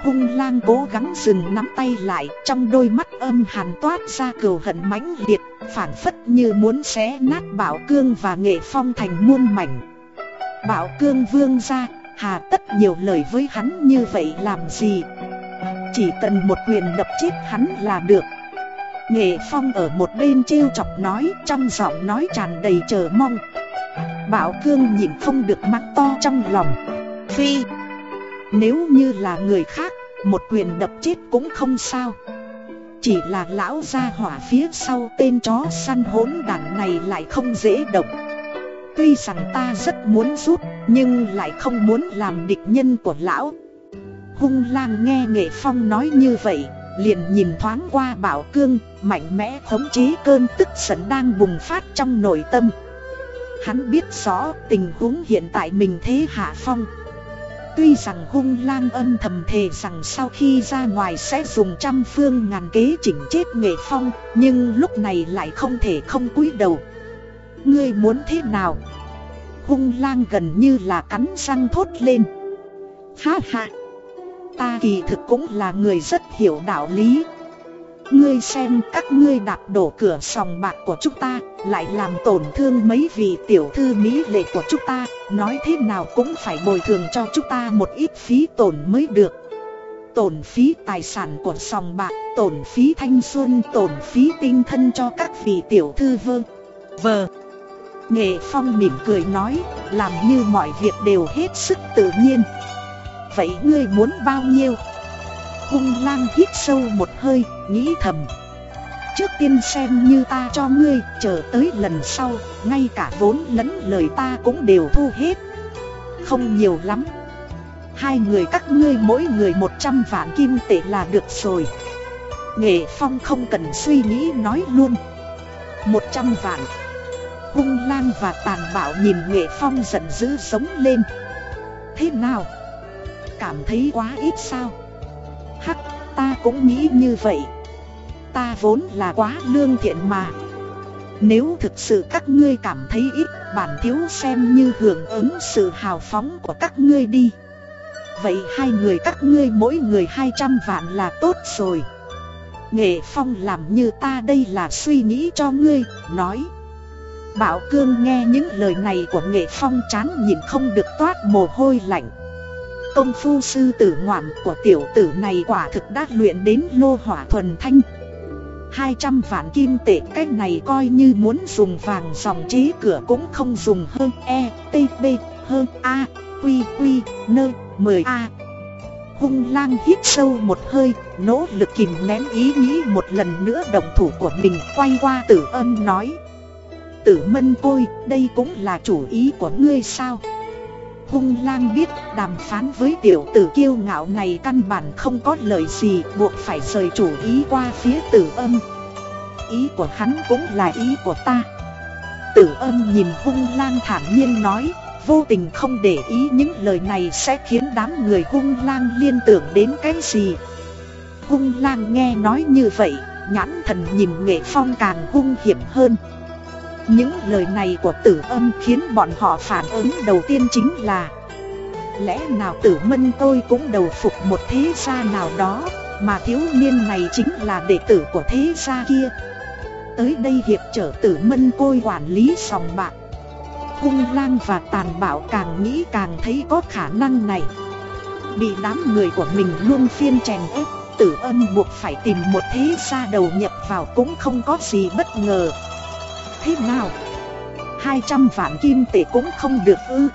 Hung lang cố gắng dừng nắm tay lại, Trong đôi mắt âm hàn toát ra cừu hận mãnh liệt, Phản phất như muốn xé nát bảo cương và nghệ phong thành muôn mảnh. Bảo cương vương ra, Hà tất nhiều lời với hắn như vậy làm gì? Chỉ cần một quyền đập chết hắn là được. Nghệ Phong ở một bên trêu chọc nói, Trong giọng nói tràn đầy chờ mong. Bảo Cương nhìn không được mắt to trong lòng. Phi Nếu như là người khác, Một quyền đập chết cũng không sao. Chỉ là lão gia hỏa phía sau tên chó săn hỗn đản này lại không dễ động. Tuy rằng ta rất muốn giúp, Nhưng lại không muốn làm địch nhân của lão. Hung lang nghe nghệ phong nói như vậy, Liền nhìn thoáng qua bảo cương, Mạnh mẽ khống chế cơn tức giận đang bùng phát trong nội tâm. Hắn biết rõ tình huống hiện tại mình thế hạ phong Tuy rằng hung lang âm thầm thề rằng sau khi ra ngoài sẽ dùng trăm phương ngàn kế chỉnh chết nghệ phong, Nhưng lúc này lại không thể không cúi đầu. Ngươi muốn thế nào? Hung lang gần như là cắn răng thốt lên. Ha ha! Ta kỳ thực cũng là người rất hiểu đạo lý. Ngươi xem, các ngươi đạp đổ cửa sòng bạc của chúng ta, Lại làm tổn thương mấy vị tiểu thư mỹ lệ của chúng ta, Nói thế nào cũng phải bồi thường cho chúng ta một ít phí tổn mới được. Tổn phí tài sản của sòng bạc, Tổn phí thanh xuân, Tổn phí tinh thân cho các vị tiểu thư vơ Vờ Nghệ Phong mỉm cười nói, Làm như mọi việc đều hết sức tự nhiên. Vậy ngươi muốn bao nhiêu? Hung lang hít sâu một hơi, nghĩ thầm. Trước tiên xem như ta cho ngươi, chờ tới lần sau Ngay cả vốn lẫn lời ta cũng đều thu hết. Không nhiều lắm. Hai người các ngươi mỗi người 100 vạn kim tệ là được rồi. Nghệ Phong không cần suy nghĩ nói luôn. 100 vạn. Hung lang và tàn bạo nhìn Nghệ Phong giận dữ sống lên. Thế nào? cảm thấy quá ít sao? Hắc, ta cũng nghĩ như vậy. Ta vốn là quá lương thiện mà. Nếu thực sự các ngươi cảm thấy ít Bản thiếu xem như hưởng ứng sự hào phóng của các ngươi đi. Vậy hai người các ngươi mỗi người 200 vạn là tốt rồi. Nghệ Phong làm như ta đây là suy nghĩ cho ngươi, nói. Bảo Cương nghe những lời này của Nghệ Phong chán nhìn không được toát mồ hôi lạnh. Công phu sư tử ngoạm của tiểu tử này quả thực đã luyện đến lô hỏa thuần thanh. 200 vạn kim tệ cách này coi như muốn dùng vàng dòng chế cửa cũng không dùng hơn E, T, B, hơn A, Quy, Quy, Nơ, 10 A. Hung lang hít sâu một hơi, nỗ lực kìm nén ý nghĩ một lần nữa động thủ của mình quay qua tử ân nói. Tử mân côi, đây cũng là chủ ý của ngươi sao? Hung lang biết, đàm phán với tiểu tử kiêu ngạo này căn bản không có lời gì, buộc phải rời chủ ý qua phía tử âm. Ý của hắn cũng là ý của ta. Tử âm nhìn hung lang thản nhiên nói, Vô tình không để ý những lời này sẽ khiến đám người hung lang liên tưởng đến cái gì. Hung lang nghe nói như vậy, Nhãn thần nhìn nghệ phong càng hung hiểm hơn những lời này của tử âm khiến bọn họ phản ứng đầu tiên chính là, Lẽ nào tử mân tôi cũng đầu phục một thế gia nào đó, Mà thiếu niên này chính là đệ tử của thế gia kia? Tới đây hiệp trở tử mân côi quản lý sòng bạc. Hung lang và tàn bạo càng nghĩ càng thấy có khả năng này. Bị đám người của mình luôn phiên chèn ép, Tử âm buộc phải tìm một thế gia đầu nhập vào cũng không có gì bất ngờ thế nào? 200 vạn kim tệ cũng không được ư?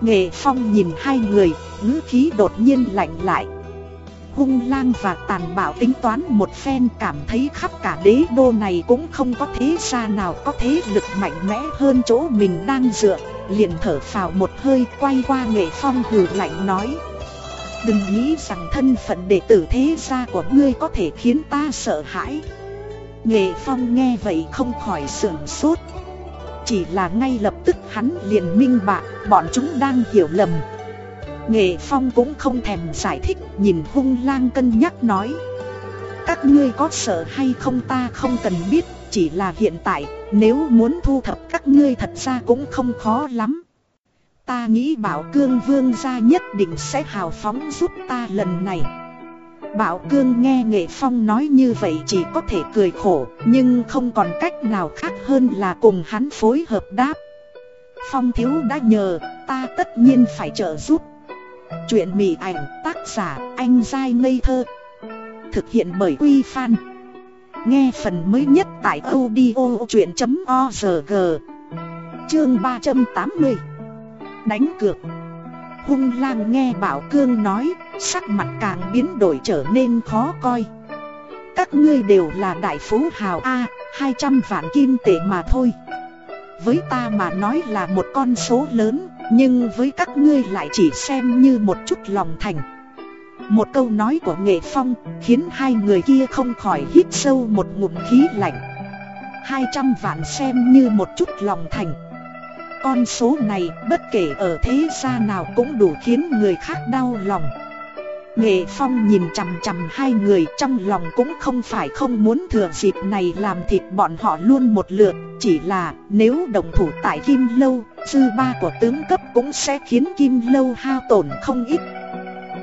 Nghệ Phong nhìn hai người, ngữ khí đột nhiên lạnh lại. Hung lang và tàn bạo tính toán một phen cảm thấy khắp cả đế đô này cũng không có thế gia nào có thế lực mạnh mẽ hơn chỗ mình đang dựa. Liền thở phào một hơi quay qua Nghệ Phong hừ lạnh nói. Đừng nghĩ rằng thân phận đệ tử thế gia của ngươi có thể khiến ta sợ hãi. Nghệ Phong nghe vậy không khỏi sửng sốt. Chỉ là ngay lập tức hắn liền minh bạc bọn chúng đang hiểu lầm. Nghệ Phong cũng không thèm giải thích, nhìn hung lang cân nhắc nói. Các ngươi có sợ hay không ta không cần biết, Chỉ là hiện tại, nếu muốn thu thập các ngươi thật ra cũng không khó lắm. Ta nghĩ bảo cương vương gia nhất định sẽ hào phóng giúp ta lần này. Bảo Cương nghe Nghệ Phong nói như vậy chỉ có thể cười khổ, Nhưng không còn cách nào khác hơn là cùng hắn phối hợp đáp. Phong thiếu đã nhờ, ta tất nhiên phải trợ giúp. Chuyện mỉ ảnh tác giả anh dai ngây thơ. Thực hiện bởi Quy Phan. Nghe phần mới nhất tại audio chuyện.org Chương 380 Đánh cược. Hung lang nghe Bảo Cương nói, Sắc mặt càng biến đổi trở nên khó coi. Các ngươi đều là đại phú hào A 200 vạn kim tệ mà thôi. Với ta mà nói là một con số lớn, Nhưng với các ngươi lại chỉ xem như một chút lòng thành. Một câu nói của Nghệ Phong Khiến hai người kia không khỏi hít sâu một ngụm khí lạnh. 200 vạn xem như một chút lòng thành. Con số này bất kể ở thế gia nào cũng đủ khiến người khác đau lòng. Nghệ Phong nhìn chằm chằm hai người trong lòng cũng không phải không muốn thừa dịp này làm thịt bọn họ luôn một lượt Chỉ là nếu đồng thủ tại Kim Lâu, dư ba của tướng cấp cũng sẽ khiến Kim Lâu hao tổn không ít.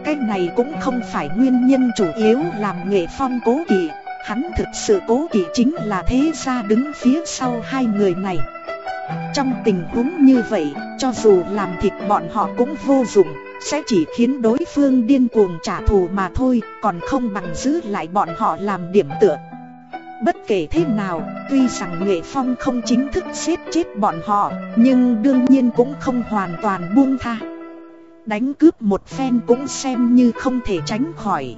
Cái này cũng không phải nguyên nhân chủ yếu làm Nghệ Phong cố kỵ Hắn thực sự cố kỵ chính là thế gia đứng phía sau hai người này. Trong tình huống như vậy, cho dù làm thịt bọn họ cũng vô dụng sẽ chỉ khiến đối phương điên cuồng trả thù mà thôi Còn không bằng giữ lại bọn họ làm điểm tựa. Bất kể thế nào, tuy rằng Nghệ Phong không chính thức giết chết bọn họ Nhưng đương nhiên cũng không hoàn toàn buông tha. Đánh cướp một phen cũng xem như không thể tránh khỏi.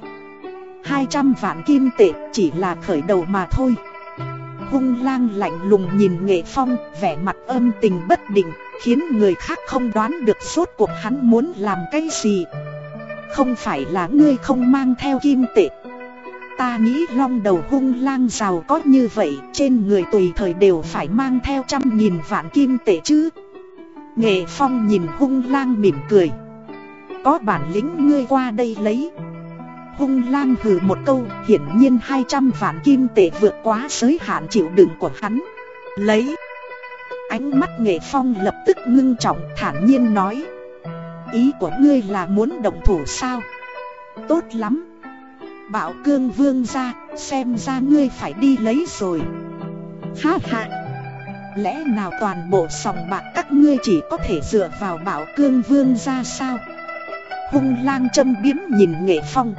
200 vạn kim tệ chỉ là khởi đầu mà thôi. Hung lang lạnh lùng nhìn Nghệ Phong, vẻ mặt âm tình bất định, khiến người khác không đoán được suốt cuộc hắn muốn làm cái gì. Không phải là ngươi không mang theo kim tệ. Ta nghĩ long đầu hung lang giàu có như vậy, trên người tùy thời đều phải mang theo trăm nghìn vạn kim tệ chứ. Nghệ Phong nhìn hung lang mỉm cười. Có bản lĩnh ngươi qua đây lấy. Hung lang hừ một câu, hiển nhiên 200 vạn kim tệ vượt quá giới hạn chịu đựng của hắn. Lấy. Ánh mắt nghệ phong lập tức ngưng trọng thản nhiên nói. Ý của ngươi là muốn động thủ sao? Tốt lắm. Bảo cương vương ra, xem ra ngươi phải đi lấy rồi. Ha ha. Lẽ nào toàn bộ sòng bạc các ngươi chỉ có thể dựa vào bảo cương vương ra sao? Hung lang châm biếm nhìn nghệ phong.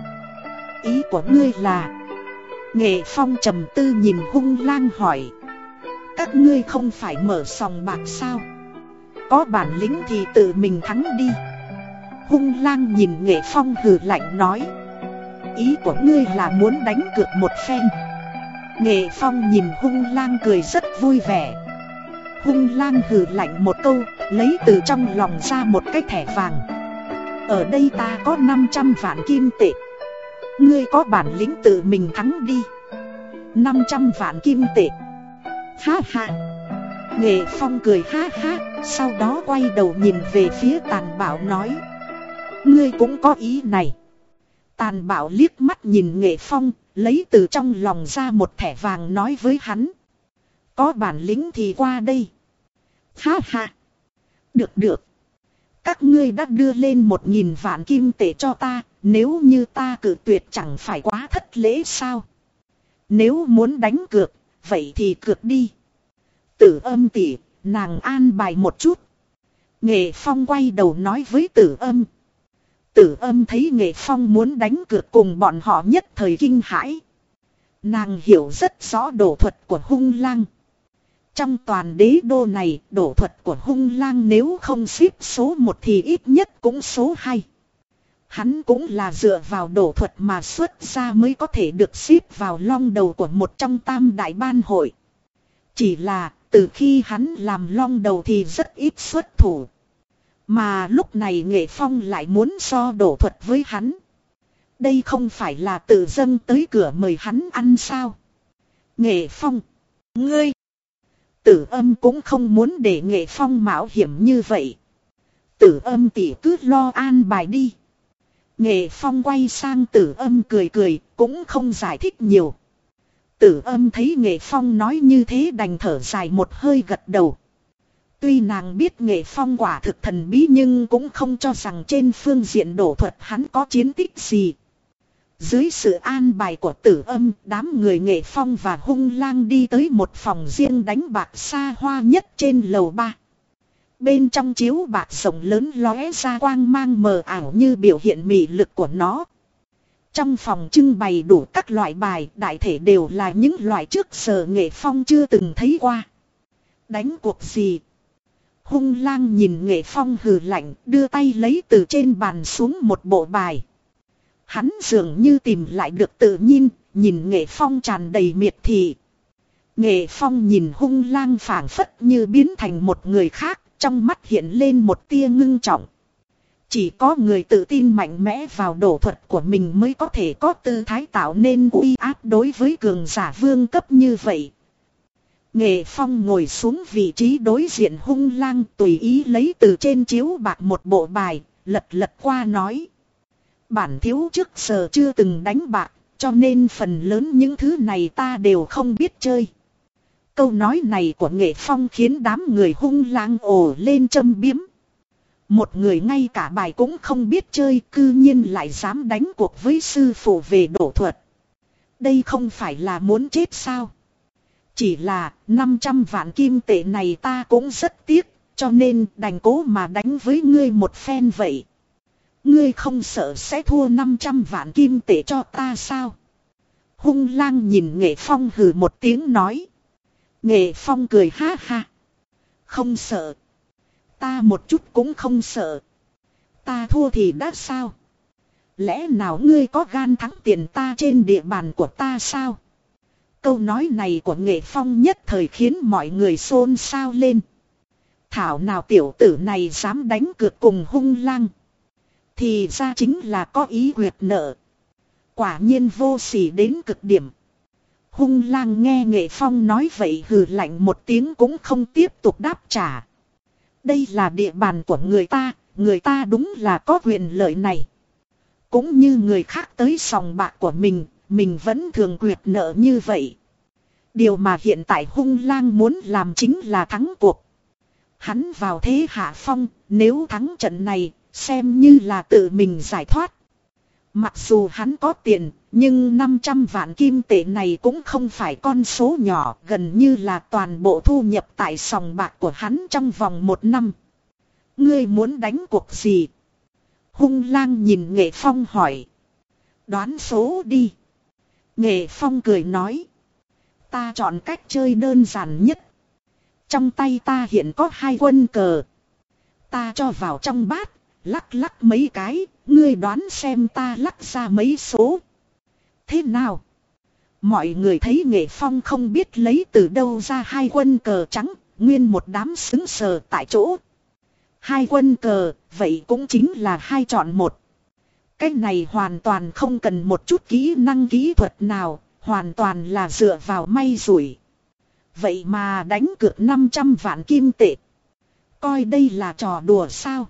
Ý của ngươi là, Nghệ Phong trầm tư nhìn hung lang hỏi, Các ngươi không phải mở sòng bạc sao? Có bản lĩnh thì tự mình thắng đi. Hung lang nhìn Nghệ Phong hừ lạnh nói, Ý của ngươi là muốn đánh cược một phen. Nghệ Phong nhìn hung lang cười rất vui vẻ. Hung lang hừ lạnh một câu, Lấy từ trong lòng ra một cái thẻ vàng. Ở đây ta có 500 vạn kim tệ. Ngươi có bản lĩnh tự mình thắng đi. 500 vạn kim tệ. Ha ha. Nghệ Phong cười ha ha, Sau đó quay đầu nhìn về phía tàn bảo nói. Ngươi cũng có ý này. Tàn bảo liếc mắt nhìn Nghệ Phong, Lấy từ trong lòng ra một thẻ vàng nói với hắn. Có bản lĩnh thì qua đây. Ha ha. Được được. Các ngươi đã đưa lên một nghìn vạn kim tệ cho ta nếu như ta cử tuyệt chẳng phải quá thất lễ sao? Nếu muốn đánh cược, vậy thì cược đi. Tử âm tỉ, nàng an bài một chút. Nghệ Phong quay đầu nói với tử âm. Tử âm thấy Nghệ Phong muốn đánh cược cùng bọn họ nhất thời kinh hãi. Nàng hiểu rất rõ đồ thuật của hung lang. Trong toàn đế đô này, đổ thuật của hung lang nếu không xếp số 1 thì ít nhất cũng số 2. Hắn cũng là dựa vào đổ thuật mà xuất ra mới có thể được xếp vào long đầu của một trong tam đại ban hội. Chỉ là từ khi hắn làm long đầu thì rất ít xuất thủ. Mà lúc này nghệ phong lại muốn so đổ thuật với hắn. Đây không phải là tự dâng tới cửa mời hắn ăn sao. Nghệ phong. Ngươi. Tử âm cũng không muốn để nghệ phong mạo hiểm như vậy. Tử âm tỷ cứ lo an bài đi. Nghệ Phong quay sang tử âm cười cười, cũng không giải thích nhiều. Tử âm thấy Nghệ Phong nói như thế đành thở dài một hơi gật đầu. Tuy nàng biết Nghệ Phong quả thực thần bí nhưng cũng không cho rằng trên phương diện đổ thuật hắn có chiến tích gì. Dưới sự an bài của tử âm, đám người Nghệ Phong và hung lang đi tới một phòng riêng đánh bạc xa hoa nhất trên lầu ba. Bên trong chiếu bạc rộng lớn lóe ra quang mang mờ ảo như biểu hiện mị lực của nó. Trong phòng trưng bày đủ các loại bài đại thể đều là những loại trước giờ nghệ phong chưa từng thấy qua. Đánh cuộc gì? Hung lang nhìn nghệ phong hừ lạnh đưa tay lấy từ trên bàn xuống một bộ bài. Hắn dường như tìm lại được tự nhiên, nhìn nghệ phong tràn đầy miệt thị. Nghệ phong nhìn hung lang phảng phất như biến thành một người khác, trong mắt hiện lên một tia ngưng trọng. Chỉ có người tự tin mạnh mẽ vào đổ thuật của mình mới có thể có tư thái tạo nên uy áp đối với cường giả vương cấp như vậy. Nghệ Phong ngồi xuống vị trí đối diện hung lang tùy ý lấy từ trên chiếu bạc một bộ bài, lật lật qua nói. Bản thiếu trước giờ chưa từng đánh bạc, cho nên phần lớn những thứ này ta đều không biết chơi. Câu nói này của Nghệ Phong khiến đám người hung lang ồ lên châm biếm. Một người ngay cả bài cũng không biết chơi cư nhiên lại dám đánh cuộc với sư phụ về đổ thuật. Đây không phải là muốn chết sao? Chỉ là 500 vạn kim tệ này ta cũng rất tiếc, cho nên đành cố mà đánh với ngươi một phen vậy. Ngươi không sợ sẽ thua 500 vạn kim tệ cho ta sao? Hung lang nhìn nghệ phong hừ một tiếng nói. Nghệ phong cười ha ha. Không sợ. Ta một chút cũng không sợ. Ta thua thì đã sao? Lẽ nào ngươi có gan thắng tiền ta trên địa bàn của ta sao? Câu nói này của nghệ phong nhất thời khiến mọi người xôn xao lên. Thảo nào tiểu tử này dám đánh cược cùng hung lang. Thì ra chính là có ý quyệt nợ. Quả nhiên vô sỉ đến cực điểm. Hung lang nghe nghệ phong nói vậy hừ lạnh một tiếng cũng không tiếp tục đáp trả. Đây là địa bàn của người ta, người ta đúng là có quyền lợi này. Cũng như người khác tới sòng bạc của mình, mình vẫn thường quyệt nợ như vậy. Điều mà hiện tại hung lang muốn làm chính là thắng cuộc. Hắn vào thế hạ phong, nếu thắng trận này, xem như là tự mình giải thoát. Mặc dù hắn có tiền, nhưng 500 vạn kim tệ này cũng không phải con số nhỏ, gần như là toàn bộ thu nhập tại sòng bạc của hắn trong vòng một năm. Ngươi muốn đánh cuộc gì? Hung lang nhìn Nghệ Phong hỏi. Đoán số đi. Nghệ Phong cười nói. Ta chọn cách chơi đơn giản nhất. Trong tay ta hiện có hai quân cờ. Ta cho vào trong bát, lắc lắc mấy cái, ngươi đoán xem ta lắc ra mấy số. Thế nào? Mọi người thấy nghệ phong không biết lấy từ đâu ra hai quân cờ trắng, nguyên một đám xứng sờ tại chỗ. Hai quân cờ, vậy cũng chính là hai chọn một. Cái này hoàn toàn không cần một chút kỹ năng kỹ thuật nào, hoàn toàn là dựa vào may rủi. Vậy mà đánh cược 500 vạn kim tệ. Coi đây là trò đùa sao?